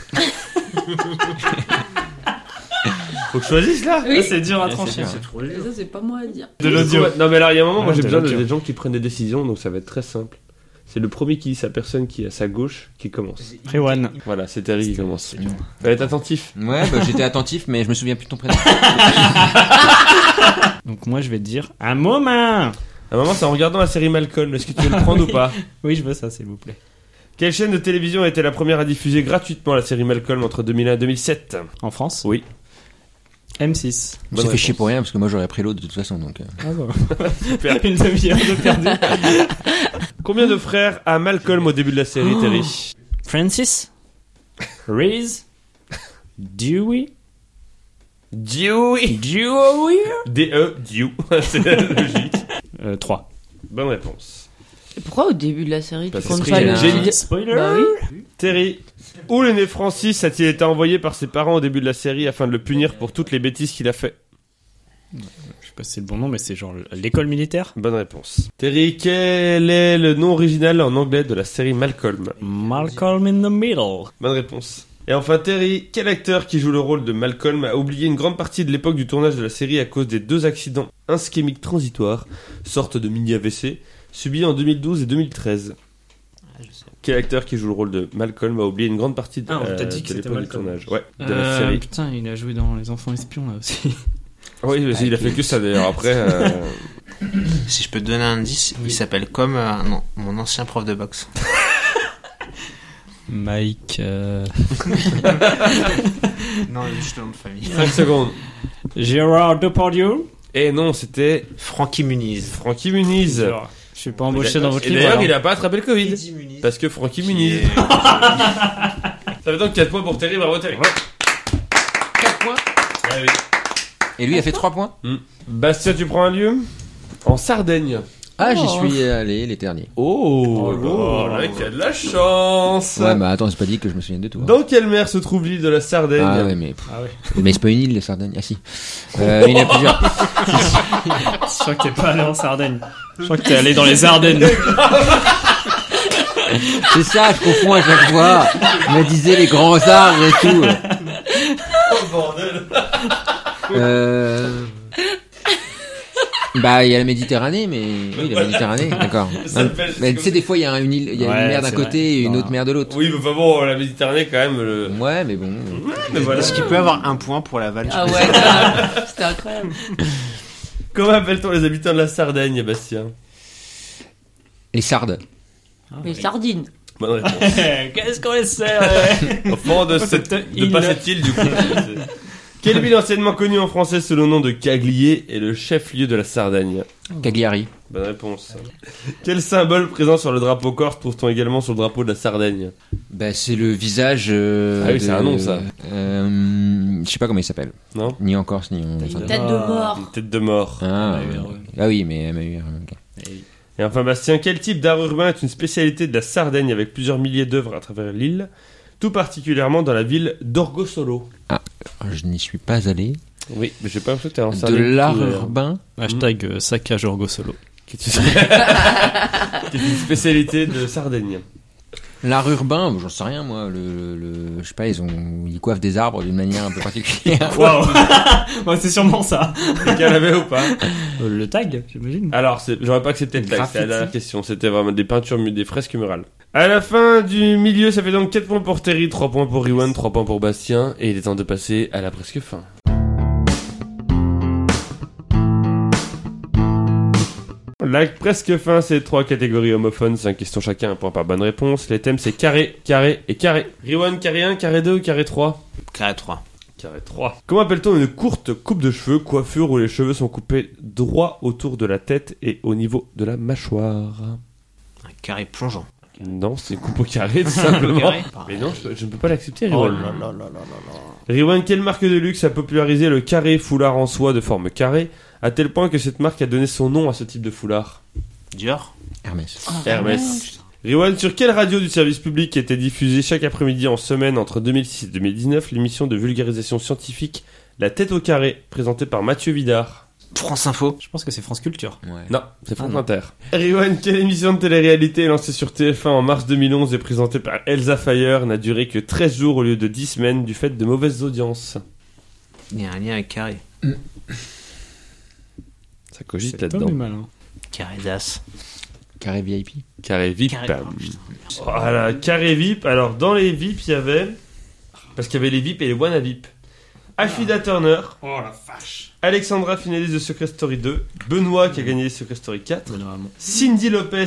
Faut que je choisisse là. Oui. C'est dur à Ouais, trancher. c'est trop Mais ça, c'est pas moi à dire. De l'audio. Non mais alors il y a un moment, moi Ah, j'ai de besoin de- l'audio. des gens qui prennent des décisions, donc ça va être très simple. C'est le premier qui dit sa personne qui est à sa gauche qui commence. Riwan. Voilà, c'est Terry qui commence. Fallait être attentif. Ouais, bah, j'étais attentif, mais je me souviens plus de ton prénom. Donc moi je vais te dire un moment. À un moment, c'est en regardant la série Malcolm. Est-ce que tu veux le prendre ou pas Oui, je veux ça, s'il vous plaît. Quelle chaîne de télévision a été la première à diffuser gratuitement la série Malcolm entre 2001 et 2007 En France? Oui. M6. On Bonne s'est fait chier pour rien, parce que moi j'aurais pris l'autre de toute façon, donc... euh. Ah bah. Super. Une demi-heure de perdu. Combien de frères a Malcolm au début de la série, Terry? Francis? Reese? Dewey? Dewey Dewey D-E, Dew. c'est logique. euh, 3. Bonne réponse. Pourquoi au début de la série, tu Parce comptes que pas j'ai- le... j'ai- Spoiler? Bah oui. Terry, où le né Francis a-t-il été envoyé par ses parents au début de la série afin de le punir pour toutes les bêtises qu'il a fait? Je sais pas si c'est le bon nom, mais c'est genre l'école militaire? Bonne réponse. Terry, quel est le nom original en anglais de la série Malcolm? Malcolm in the Middle. Bonne réponse. Et enfin Terry, quel acteur qui joue le rôle de Malcolm a oublié une grande partie de l'époque du tournage de la série à cause des deux accidents ischémiques transitoires, sorte de mini AVC, subis en 2012 et 2013 Quel acteur qui joue le rôle de Malcolm a oublié une grande partie de, Ah, on t'a euh, dit que de c'était l'époque du Malcolm. tournage Ouais, de la Euh, série. Putain, il a joué dans Les Enfants Espions là aussi. Oui, mais il a fait que ça d'ailleurs. Après, euh, Si je peux te donner un indice, il s'appelle comme euh, non, mon ancien prof de boxe. Mike. euh, Non, juste le nom de famille. 5 secondes. Gérard Depardieu. Et non, c'était Frankie Muniz. Frankie Muniz. Je suis pas embauché dans votre Et livre. d'ailleurs, alors. il a pas attrapé le Covid. Parce que Frankie Muniz. Ça fait donc 4 points pour Terry, bravo Terry. 4 points Ouais, oui. Et lui a fait 3 points Bastien, tu prends un lieu? En Sardaigne. Ah, j'y Oh. suis allé l'été dernier. Oh, Oh. le mec a de la chance. Ouais, bah attends, c'est pas dit que je me souviens de tout. hein. Dans quelle mer se trouve l'île de la Sardaigne Ah ouais, mais... Ah ouais. Mais c'est pas une île, la Sardaigne. Ah si. Euh, il y en a plusieurs. Je crois que t'es pas allé en Sardaigne. Je crois que t'es allé dans les Ardennes. C'est ça, je confonds à chaque fois. Je me disais les grands arbres et tout. Oh, bordel. Euh... Bah, il y a la Méditerranée, mais... Oui, la Méditerranée, d'accord. Ça Non, s'appelle- Mais tu sais, des fois, il y a une île, il y a Ouais, une mer d'un c'est côté vrai. et une Non. autre mer de l'autre. Oui, mais enfin bon, la Méditerranée quand même. Le... Ouais, mais bon. Mais voilà. Est-ce qu'il peut avoir un point pour la vanne Ah ouais, grave. c'était incroyable. Comment appelle-t-on les habitants de la Sardaigne, Bastien? Les Sardes. Les sardines. Bonne réponse. Qu'est-ce qu'on essaie? Au fond de, cette, pas île. cette île, du coup. c'est- Quelle ville anciennement connue en français sous le nom de Caglier est le chef-lieu de la Sardaigne Cagliari. Bonne réponse. Quel symbole présent sur le drapeau corse trouve-t-on également sur le drapeau de la Sardaigne Bah, c'est le visage. euh, Ah oui, de- c'est un nom, ça. Euh, je sais pas comment il s'appelle. Non Ni en Corse, ni en. Une tête de mort. Une tête de mort. Ah, MAUR, euh, ouais. ah oui, mais MAUR, ok. Et enfin, Bastien, quel type d'art urbain est une spécialité de la Sardaigne avec plusieurs milliers d'œuvres à travers l'île, tout particulièrement dans la ville d'Orgosolo? Je n'y suis pas allé. Oui, mais j'ai pas l'impression que t'es en De l'art urbain. Hashtag euh, saccage Orgo Solo. qui est une- qui est une spécialité de Sardaigne. L'art urbain, j'en sais rien moi. Le, le- je sais pas, ils ont, ils coiffent des arbres d'une manière un peu particulière. Waouh Ouais, C'est sûrement ça. Quelqu'un l'avait ou pas Euh, le tag, j'imagine. Alors, c'est- j'aurais pas accepté le tag, la dernière question. C'était vraiment des peintures, mu- des fresques murales. À la fin du milieu, ça fait donc 4 points pour Terry, 3 points pour Riwan, 3 points pour Bastien, et il est temps de passer à la presque fin. La presque fin, c'est trois catégories homophones, 5 questions chacun, un point par bonne réponse. Les thèmes, c'est carré, carré et carré. Riwan, carré 1, carré 2 ou carré 3 Carré 3. Carré 3. Comment appelle-t-on une courte coupe de cheveux, coiffure où les cheveux sont coupés droit autour de la tête et au niveau de la mâchoire? Un carré plongeant. Non, c'est coupe au carré, tout simplement. carré Mais non, je, je ne peux pas l'accepter, Oh Riwan. là là là là là là. Riwan, quelle marque de luxe a popularisé le carré foulard en soie de forme carrée, à tel point que cette marque a donné son nom à ce type de foulard? Dior. Hermès. Ah, Hermès. Riwan, sur quelle radio du service public était diffusée chaque après-midi en semaine entre 2006 et 2019 l'émission de vulgarisation scientifique La tête au carré, présentée par Mathieu Vidard? France Info. Je pense que c'est France Culture. Ouais. Non, c'est France Ah non. Inter. Riwan, quelle émission de télé-réalité lancée sur TF1 en mars 2011 et présentée par Elsa Fayer n'a duré que 13 jours au lieu de 10 semaines du fait de mauvaises audiences Il y a un lien avec carré. Ça cogite C'est là-dedans. pas malin. Carré d'as. Carré VIP. Carré VIP. Carré. Oh, putain. Voilà, carré VIP. Alors, dans les VIP, il y avait. Parce qu'il y avait les VIP et les Wanna VIP. Afida Turner, Oh la vache. Alexandra finaliste de Secret Story 2, Benoît qui a gagné Secret Story 4, Généralement. Cindy Lopez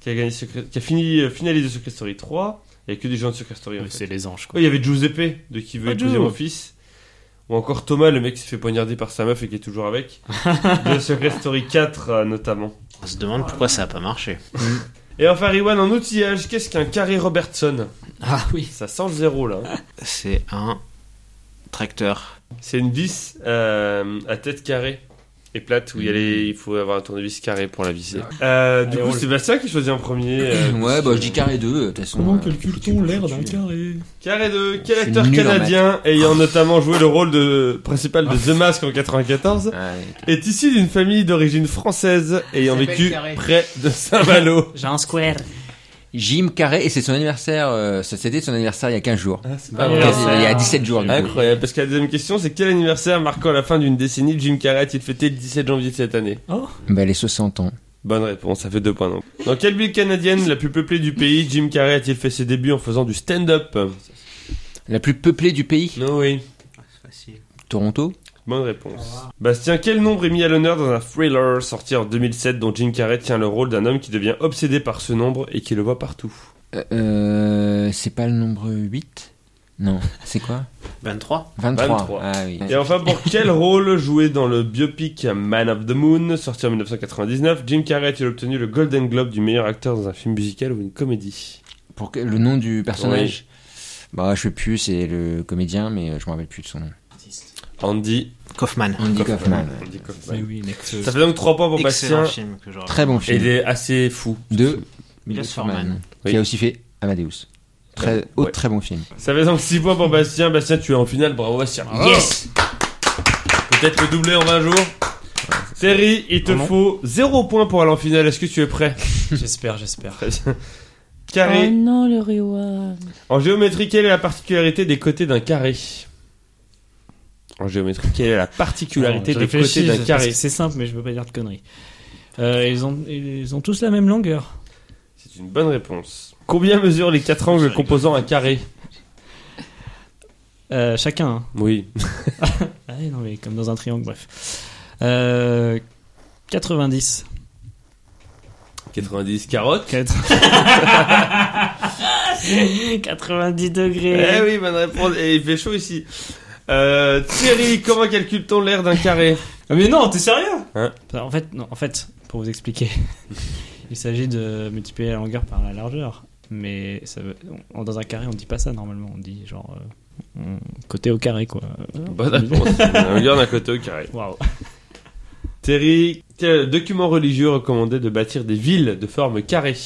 qui a, gagné Secret- qui a fini euh, finaliste de Secret Story 3. Il n'y a que des gens de Secret Story Oui, c'est les anges, quoi. Ouais, il y avait Giuseppe de qui veut Ah, épouser mon fils. Ou encore Thomas, le mec qui s'est fait poignarder par sa meuf et qui est toujours avec. de Secret Story 4 euh, notamment. On se demande pourquoi ça a pas marché. Et enfin, Riwan, en outillage, qu'est-ce qu'un carré Robertson? Ah oui. Ça sent le zéro là. C'est un tracteur. C'est une vis euh, à tête carrée et plate où il, y a les- il faut avoir un tournevis carré pour la visser. Euh, du Allez, coup, roule. c'est Bastien qui choisit en premier. euh, ouais, bah je dis carré 2, de toute façon. Comment euh, calcule-t-on l'air d'un carré Carré 2, quel acteur nul en canadien ayant notamment joué le rôle de principal de The Mask en 94 ouais. est issu d'une famille d'origine française ayant s'appelle vécu Carré. près de Saint-Malo. J'ai un square. Jim Carré, et c'est son anniversaire, euh, ça c'était son anniversaire il y a 15 jours. c'est pas Il y vrai. a- il y a 17 jours du coup. Incroyable, parce que la deuxième question, c'est quel anniversaire marquant la fin d'une décennie Jim Carrey a-t-il fêté le 17 janvier de cette année? Bah les 60 ans. Bonne réponse, ça fait deux points. Donc. Dans quelle ville canadienne, la plus peuplée du pays, Jim Carrey a-t-il fait ses débuts en faisant du stand-up? La plus peuplée du pays, Non, oui. C'est facile. Toronto? Bonne réponse. Bastien, quel nombre est mis à l'honneur dans un thriller sorti en 2007 dont Jim Carrey tient le rôle d'un homme qui devient obsédé par ce nombre et qui le voit partout? Euh, euh, c'est pas le nombre 8 Non, c'est quoi? 23. 23. 23. Ah oui. Et enfin, pour quel rôle joué dans le biopic Man of the Moon, sorti en 1999, Jim Carrey a-t-il obtenu le Golden Globe du meilleur acteur dans un film musical ou une comédie? Pour que- le nom du personnage? Bah je sais plus, c'est le comédien, mais euh, je me rappelle plus de son nom. Andy Kaufman. Andy Kaufman. Andy Kaufman. Mais oui, mec. ce- Ça fait donc 3 points pour Bastien. film que j'aurais. Très bon Et film. il est assez fou. De Milos Forman. Oui. Qui a aussi fait Amadeus. Très, Ouais. autre très bon film. Ça fait donc 6 points pour Bastien. Bastien, tu es en finale. Bravo, Bastien. Yes Peut-être le doubler en 20 jours. Terry, il te faut 0 points pour aller en finale. Est-ce que tu es prêt? J'espère, j'espère. Très bien. Oh Carré. non, le Rewan. En géométrie, quelle est la particularité des côtés d'un carré? En géométrie, quelle est la particularité des côtés d'un carré C'est simple, mais je veux pas dire de conneries. Euh, ils, ont, ils ont tous la même longueur. C'est une bonne réponse. Combien mesurent les quatre angles composant un carré? Euh, chacun. hein. Oui. Ah non, mais comme dans un triangle, bref. Euh, 90. 90 carottes. Quatre- 90 Eh degrés. oui, bonne réponse. Et il fait chaud ici. Euh, Thierry, comment calcule-t-on l'air d'un carré Ah, Mais non, t'es sérieux Hein En fait, non, en fait, pour vous expliquer, il s'agit de multiplier la longueur par la largeur. Mais ça veut- on- dans un carré, on dit pas ça normalement. On dit genre euh, on- côté au carré quoi. Bonne réponse. On regarde un côté au carré. Waouh. Thierry, quel document religieux recommandait de bâtir des villes de forme carrée?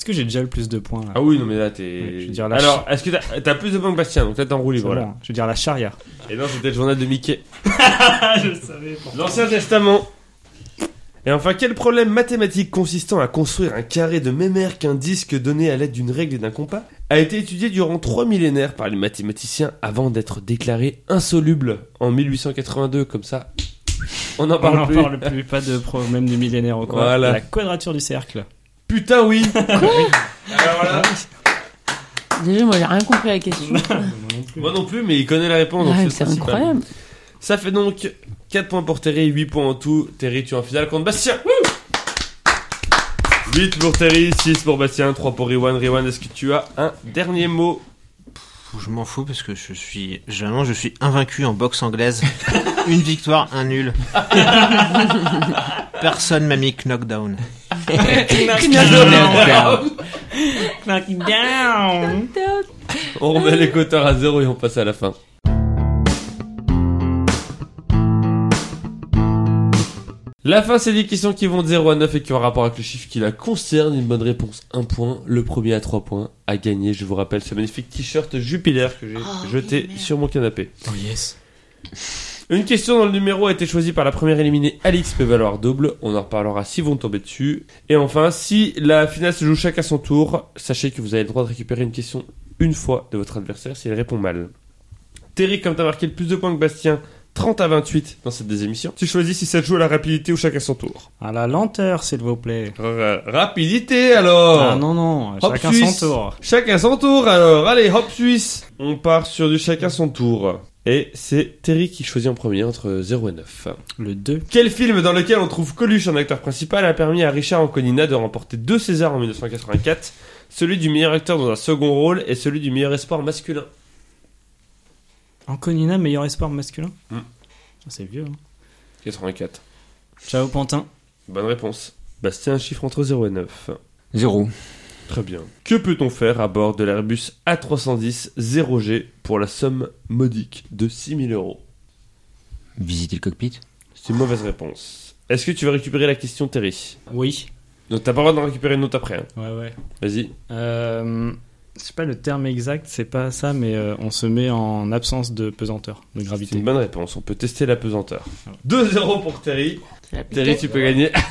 Est-ce que j'ai déjà le plus de points là Ah oui, non mais là t'es. Je veux dire, la Alors, est-ce que t'as as plus de points que Bastien Donc là t'es en roue libre. Voilà. Je veux dire la charia. Et non, c'était le journal de Mickey. Je savais. L'Ancien Testament. Et enfin, quel problème mathématique consistant à construire un carré de même air qu'un disque donné à l'aide d'une règle et d'un compas a été étudié durant trois millénaires par les mathématiciens avant d'être déclaré insoluble en 1882 comme ça On n'en On parle n'en plus. parle plus, pas de problème du millénaire ou quoi. Voilà. La quadrature du cercle. Putain oui Alors là, Déjà, moi, j'ai rien compris à la question. moi non plus, mais il connaît la réponse. donc Ah, c'est c'est le principal. incroyable. Ça fait donc 4 points pour Terry, 8 points en tout. Terry, tu es en finale contre Bastien. 8 pour Terry, 6 pour Bastien, 3 pour Riwan. Riwan, est-ce que tu as un dernier mot? Je m'en fous parce que je suis. Généralement, je suis invaincu en boxe anglaise. Une victoire, un nul. Personne m'a mis knockdown. Knock down. On remet les coteurs à 0 et on passe à la fin. La fin, c'est des questions qui vont de 0 à 9 et qui ont rapport avec le chiffre qui la concerne. Une bonne réponse, 1 point. Le premier à 3 points a gagné. Je vous rappelle ce magnifique t-shirt Jupiler que j'ai Oh, jeté oui, sur mon canapé. Oh yes. Une question dans le numéro a été choisie par la première éliminée. Alix peut valoir double. On en reparlera si vous tombez dessus. Et enfin, si la finale se joue chacun son tour, sachez que vous avez le droit de récupérer une question une fois de votre adversaire si elle répond mal. Terry, comme t'as marqué le plus de points que Bastien, 30 à 28 dans cette des émissions, tu choisis si ça te joue à la rapidité ou chacun son tour. À la lenteur, s'il vous plaît. Ra- rapidité alors Ah non, non, Hop, chacun Suisse. son tour. Chacun son tour alors, allez hop Suisse On part sur du chacun son tour. Et c'est Terry qui choisit en premier entre 0 et 9. Le 2. Quel film dans lequel on trouve Coluche en acteur principal a permis à Richard Anconina de remporter deux Césars en 1984 Celui du meilleur acteur dans un second rôle et celui du meilleur espoir masculin? Anconina, meilleur espoir masculin Hmm. Ah, C'est vieux. Hein. 84. Ciao, Pantin. Bonne réponse. Bastien, un chiffre entre 0 et 9. Zéro. Très bien. Que peut-on faire à bord de l'Airbus A310 0G pour la somme modique de 6000 euros? Visiter le cockpit? C'est une mauvaise réponse. Est-ce que tu veux récupérer la question, Terry? Oui. Donc t'as pas le droit d'en récupérer une autre après. hein. Ouais, ouais. Vas-y. Euh, je sais pas le terme exact, c'est pas ça, mais euh, on se met en absence de pesanteur, de C'est gravité. une bonne réponse. On peut tester la pesanteur. 2-0 pour Terry. C'est la Terry, tu peux gagner.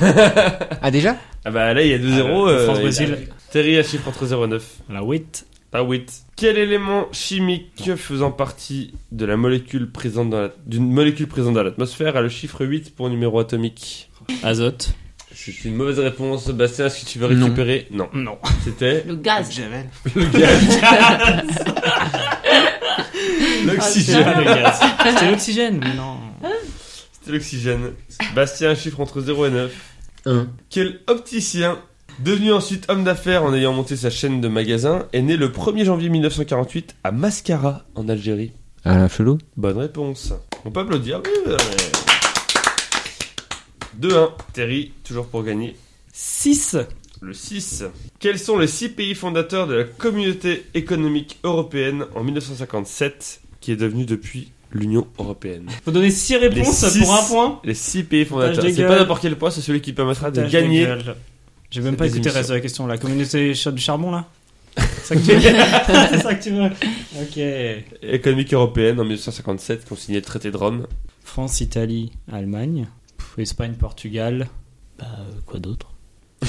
Ah déjà? Ah bah là, il y a 2-0. Ah, euh, France-Brésil. Terry a chiffre entre 0 et 9. La 8. Ah oui. Quel élément chimique faisant partie de la molécule présente dans la- d'une molécule présente dans l'atmosphère a le chiffre 8 pour numéro atomique? Azote. C'est une mauvaise réponse. Bastien, est-ce que tu veux récupérer Non. Non. C'était Le gaz. Javel. le gaz. L'oxygène. le gaz. C'était l'oxygène, mais non. C'était l'oxygène. Bastien, chiffre entre 0 et 9. 1. Quel opticien, devenu ensuite homme d'affaires en ayant monté sa chaîne de magasins, est né le 1er janvier 1948 à Mascara, en Algérie? Alain Flelot Bonne réponse. On peut applaudir. oui, oui, oui. 2-1. Terry, toujours pour gagner. 6. Le 6. Quels sont les 6 pays fondateurs de la communauté économique européenne en 1957, qui est devenue depuis l'Union européenne? Faut donner 6 réponses Les six. pour un point. Les 6 pays fondateurs. De C'est gueule. pas n'importe quel point, c'est celui qui permettra de gagner. J'ai même pas écouté le reste de la question. La communauté ch- du charbon, là C'est ça que tu veux C'est ça que tu veux Ok. économique européenne en 1957 qui ont signé le traité de Rome. France, Italie, Allemagne. Espagne, Portugal. Bah, euh, quoi d'autre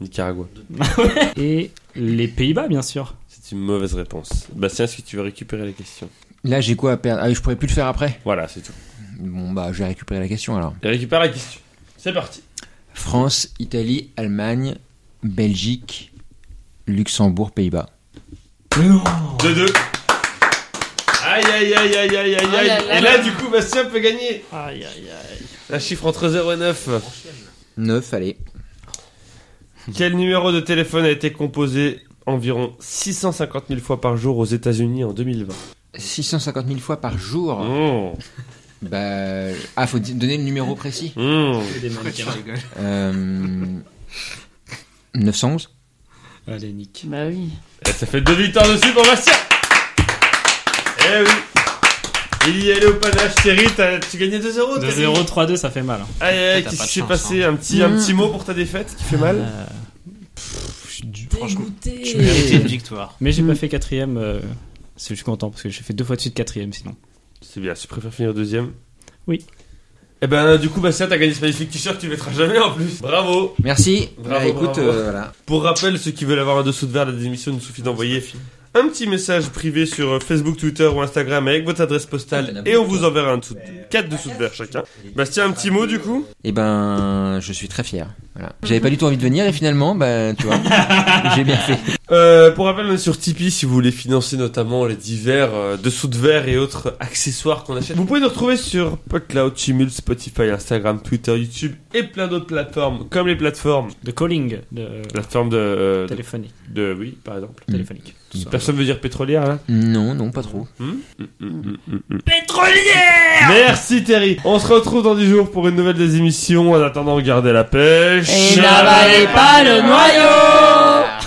Nicaragua. Et les Pays-Bas, bien sûr. C'est une mauvaise réponse. Bastien, est-ce que tu veux récupérer la question Là, j'ai quoi à perdre? Ah oui, je pourrais plus le faire après Voilà, c'est tout. Bon, bah, je vais récupérer la question alors. Et récupère la question. C'est parti. France, Italie, Allemagne, Belgique, Luxembourg, Pays-Bas. 2-2. Aïe aïe aïe aïe aïe aïe aïe Oh là. Et là, du coup, Bastien peut gagner. Aïe, aïe, aïe. Un chiffre entre 0 et 9. 9, allez. Quel numéro de téléphone a été composé environ 650 000 fois par jour aux États-Unis en 2020 650 000 fois par jour. Mmh. Bah. Ah, faut donner le numéro précis. Mmh. Rigoles Euh, 911 Allez, Nick. Bah oui. Et ça fait deux victoires dessus pour Bastien Eh oui Il y allait au panache, Thierry, t'as- tu gagnais 2-0 t'as dit 2-0, 3-2, ça fait mal. hein. Aïe aïe, T'as qu'est-ce pas qui de s'est chance, passé? un, petit, un petit mot pour ta défaite qui fait mal? Euh, Franchement, tu Dégoûté. méritais une victoire. Mais j'ai Mm. pas fait quatrième. Euh... c'est- Je suis content parce que j'ai fait deux fois de suite quatrième sinon. C'est bien, tu préfères finir deuxième? Oui. Eh ben, du coup, Bastien, t'as gagné ce magnifique t-shirt, tu mettras jamais en plus. Bravo Merci. Bravo, Bah, écoute, bravo. euh, voilà. Pour rappel, ceux qui veulent avoir un dessous de verre à des émissions, il nous suffit d'envoyer un petit message privé sur Facebook, Twitter ou Instagram avec votre adresse postale et on vous enverra un dessous de... 4 dessous de verre chacun. Bastien, un petit mot du coup Eh ben, je suis très fier. Voilà. J'avais pas du tout envie de venir et finalement, bah, tu vois, j'ai bien fait. Euh, pour rappel, on est sur Tipeee si vous voulez financer notamment les divers euh, dessous de verre et autres accessoires qu'on achète. Vous pouvez nous retrouver sur PodCloud, Chimul, Spotify, Instagram, Twitter, YouTube et plein d'autres plateformes, comme les plateformes, De calling, de plateformes de, euh, de, téléphonique. de- oui, par exemple. Mm. Téléphonique. Tout ça. Personne veut dire pétrolière là Non, non, pas trop. Hmm Mm, mm, mm, mm, mm. Merci Terry. On se retrouve dans 10 jours pour une nouvelle des émissions. En attendant, gardez la pêche. Et n'avalez pas le noyau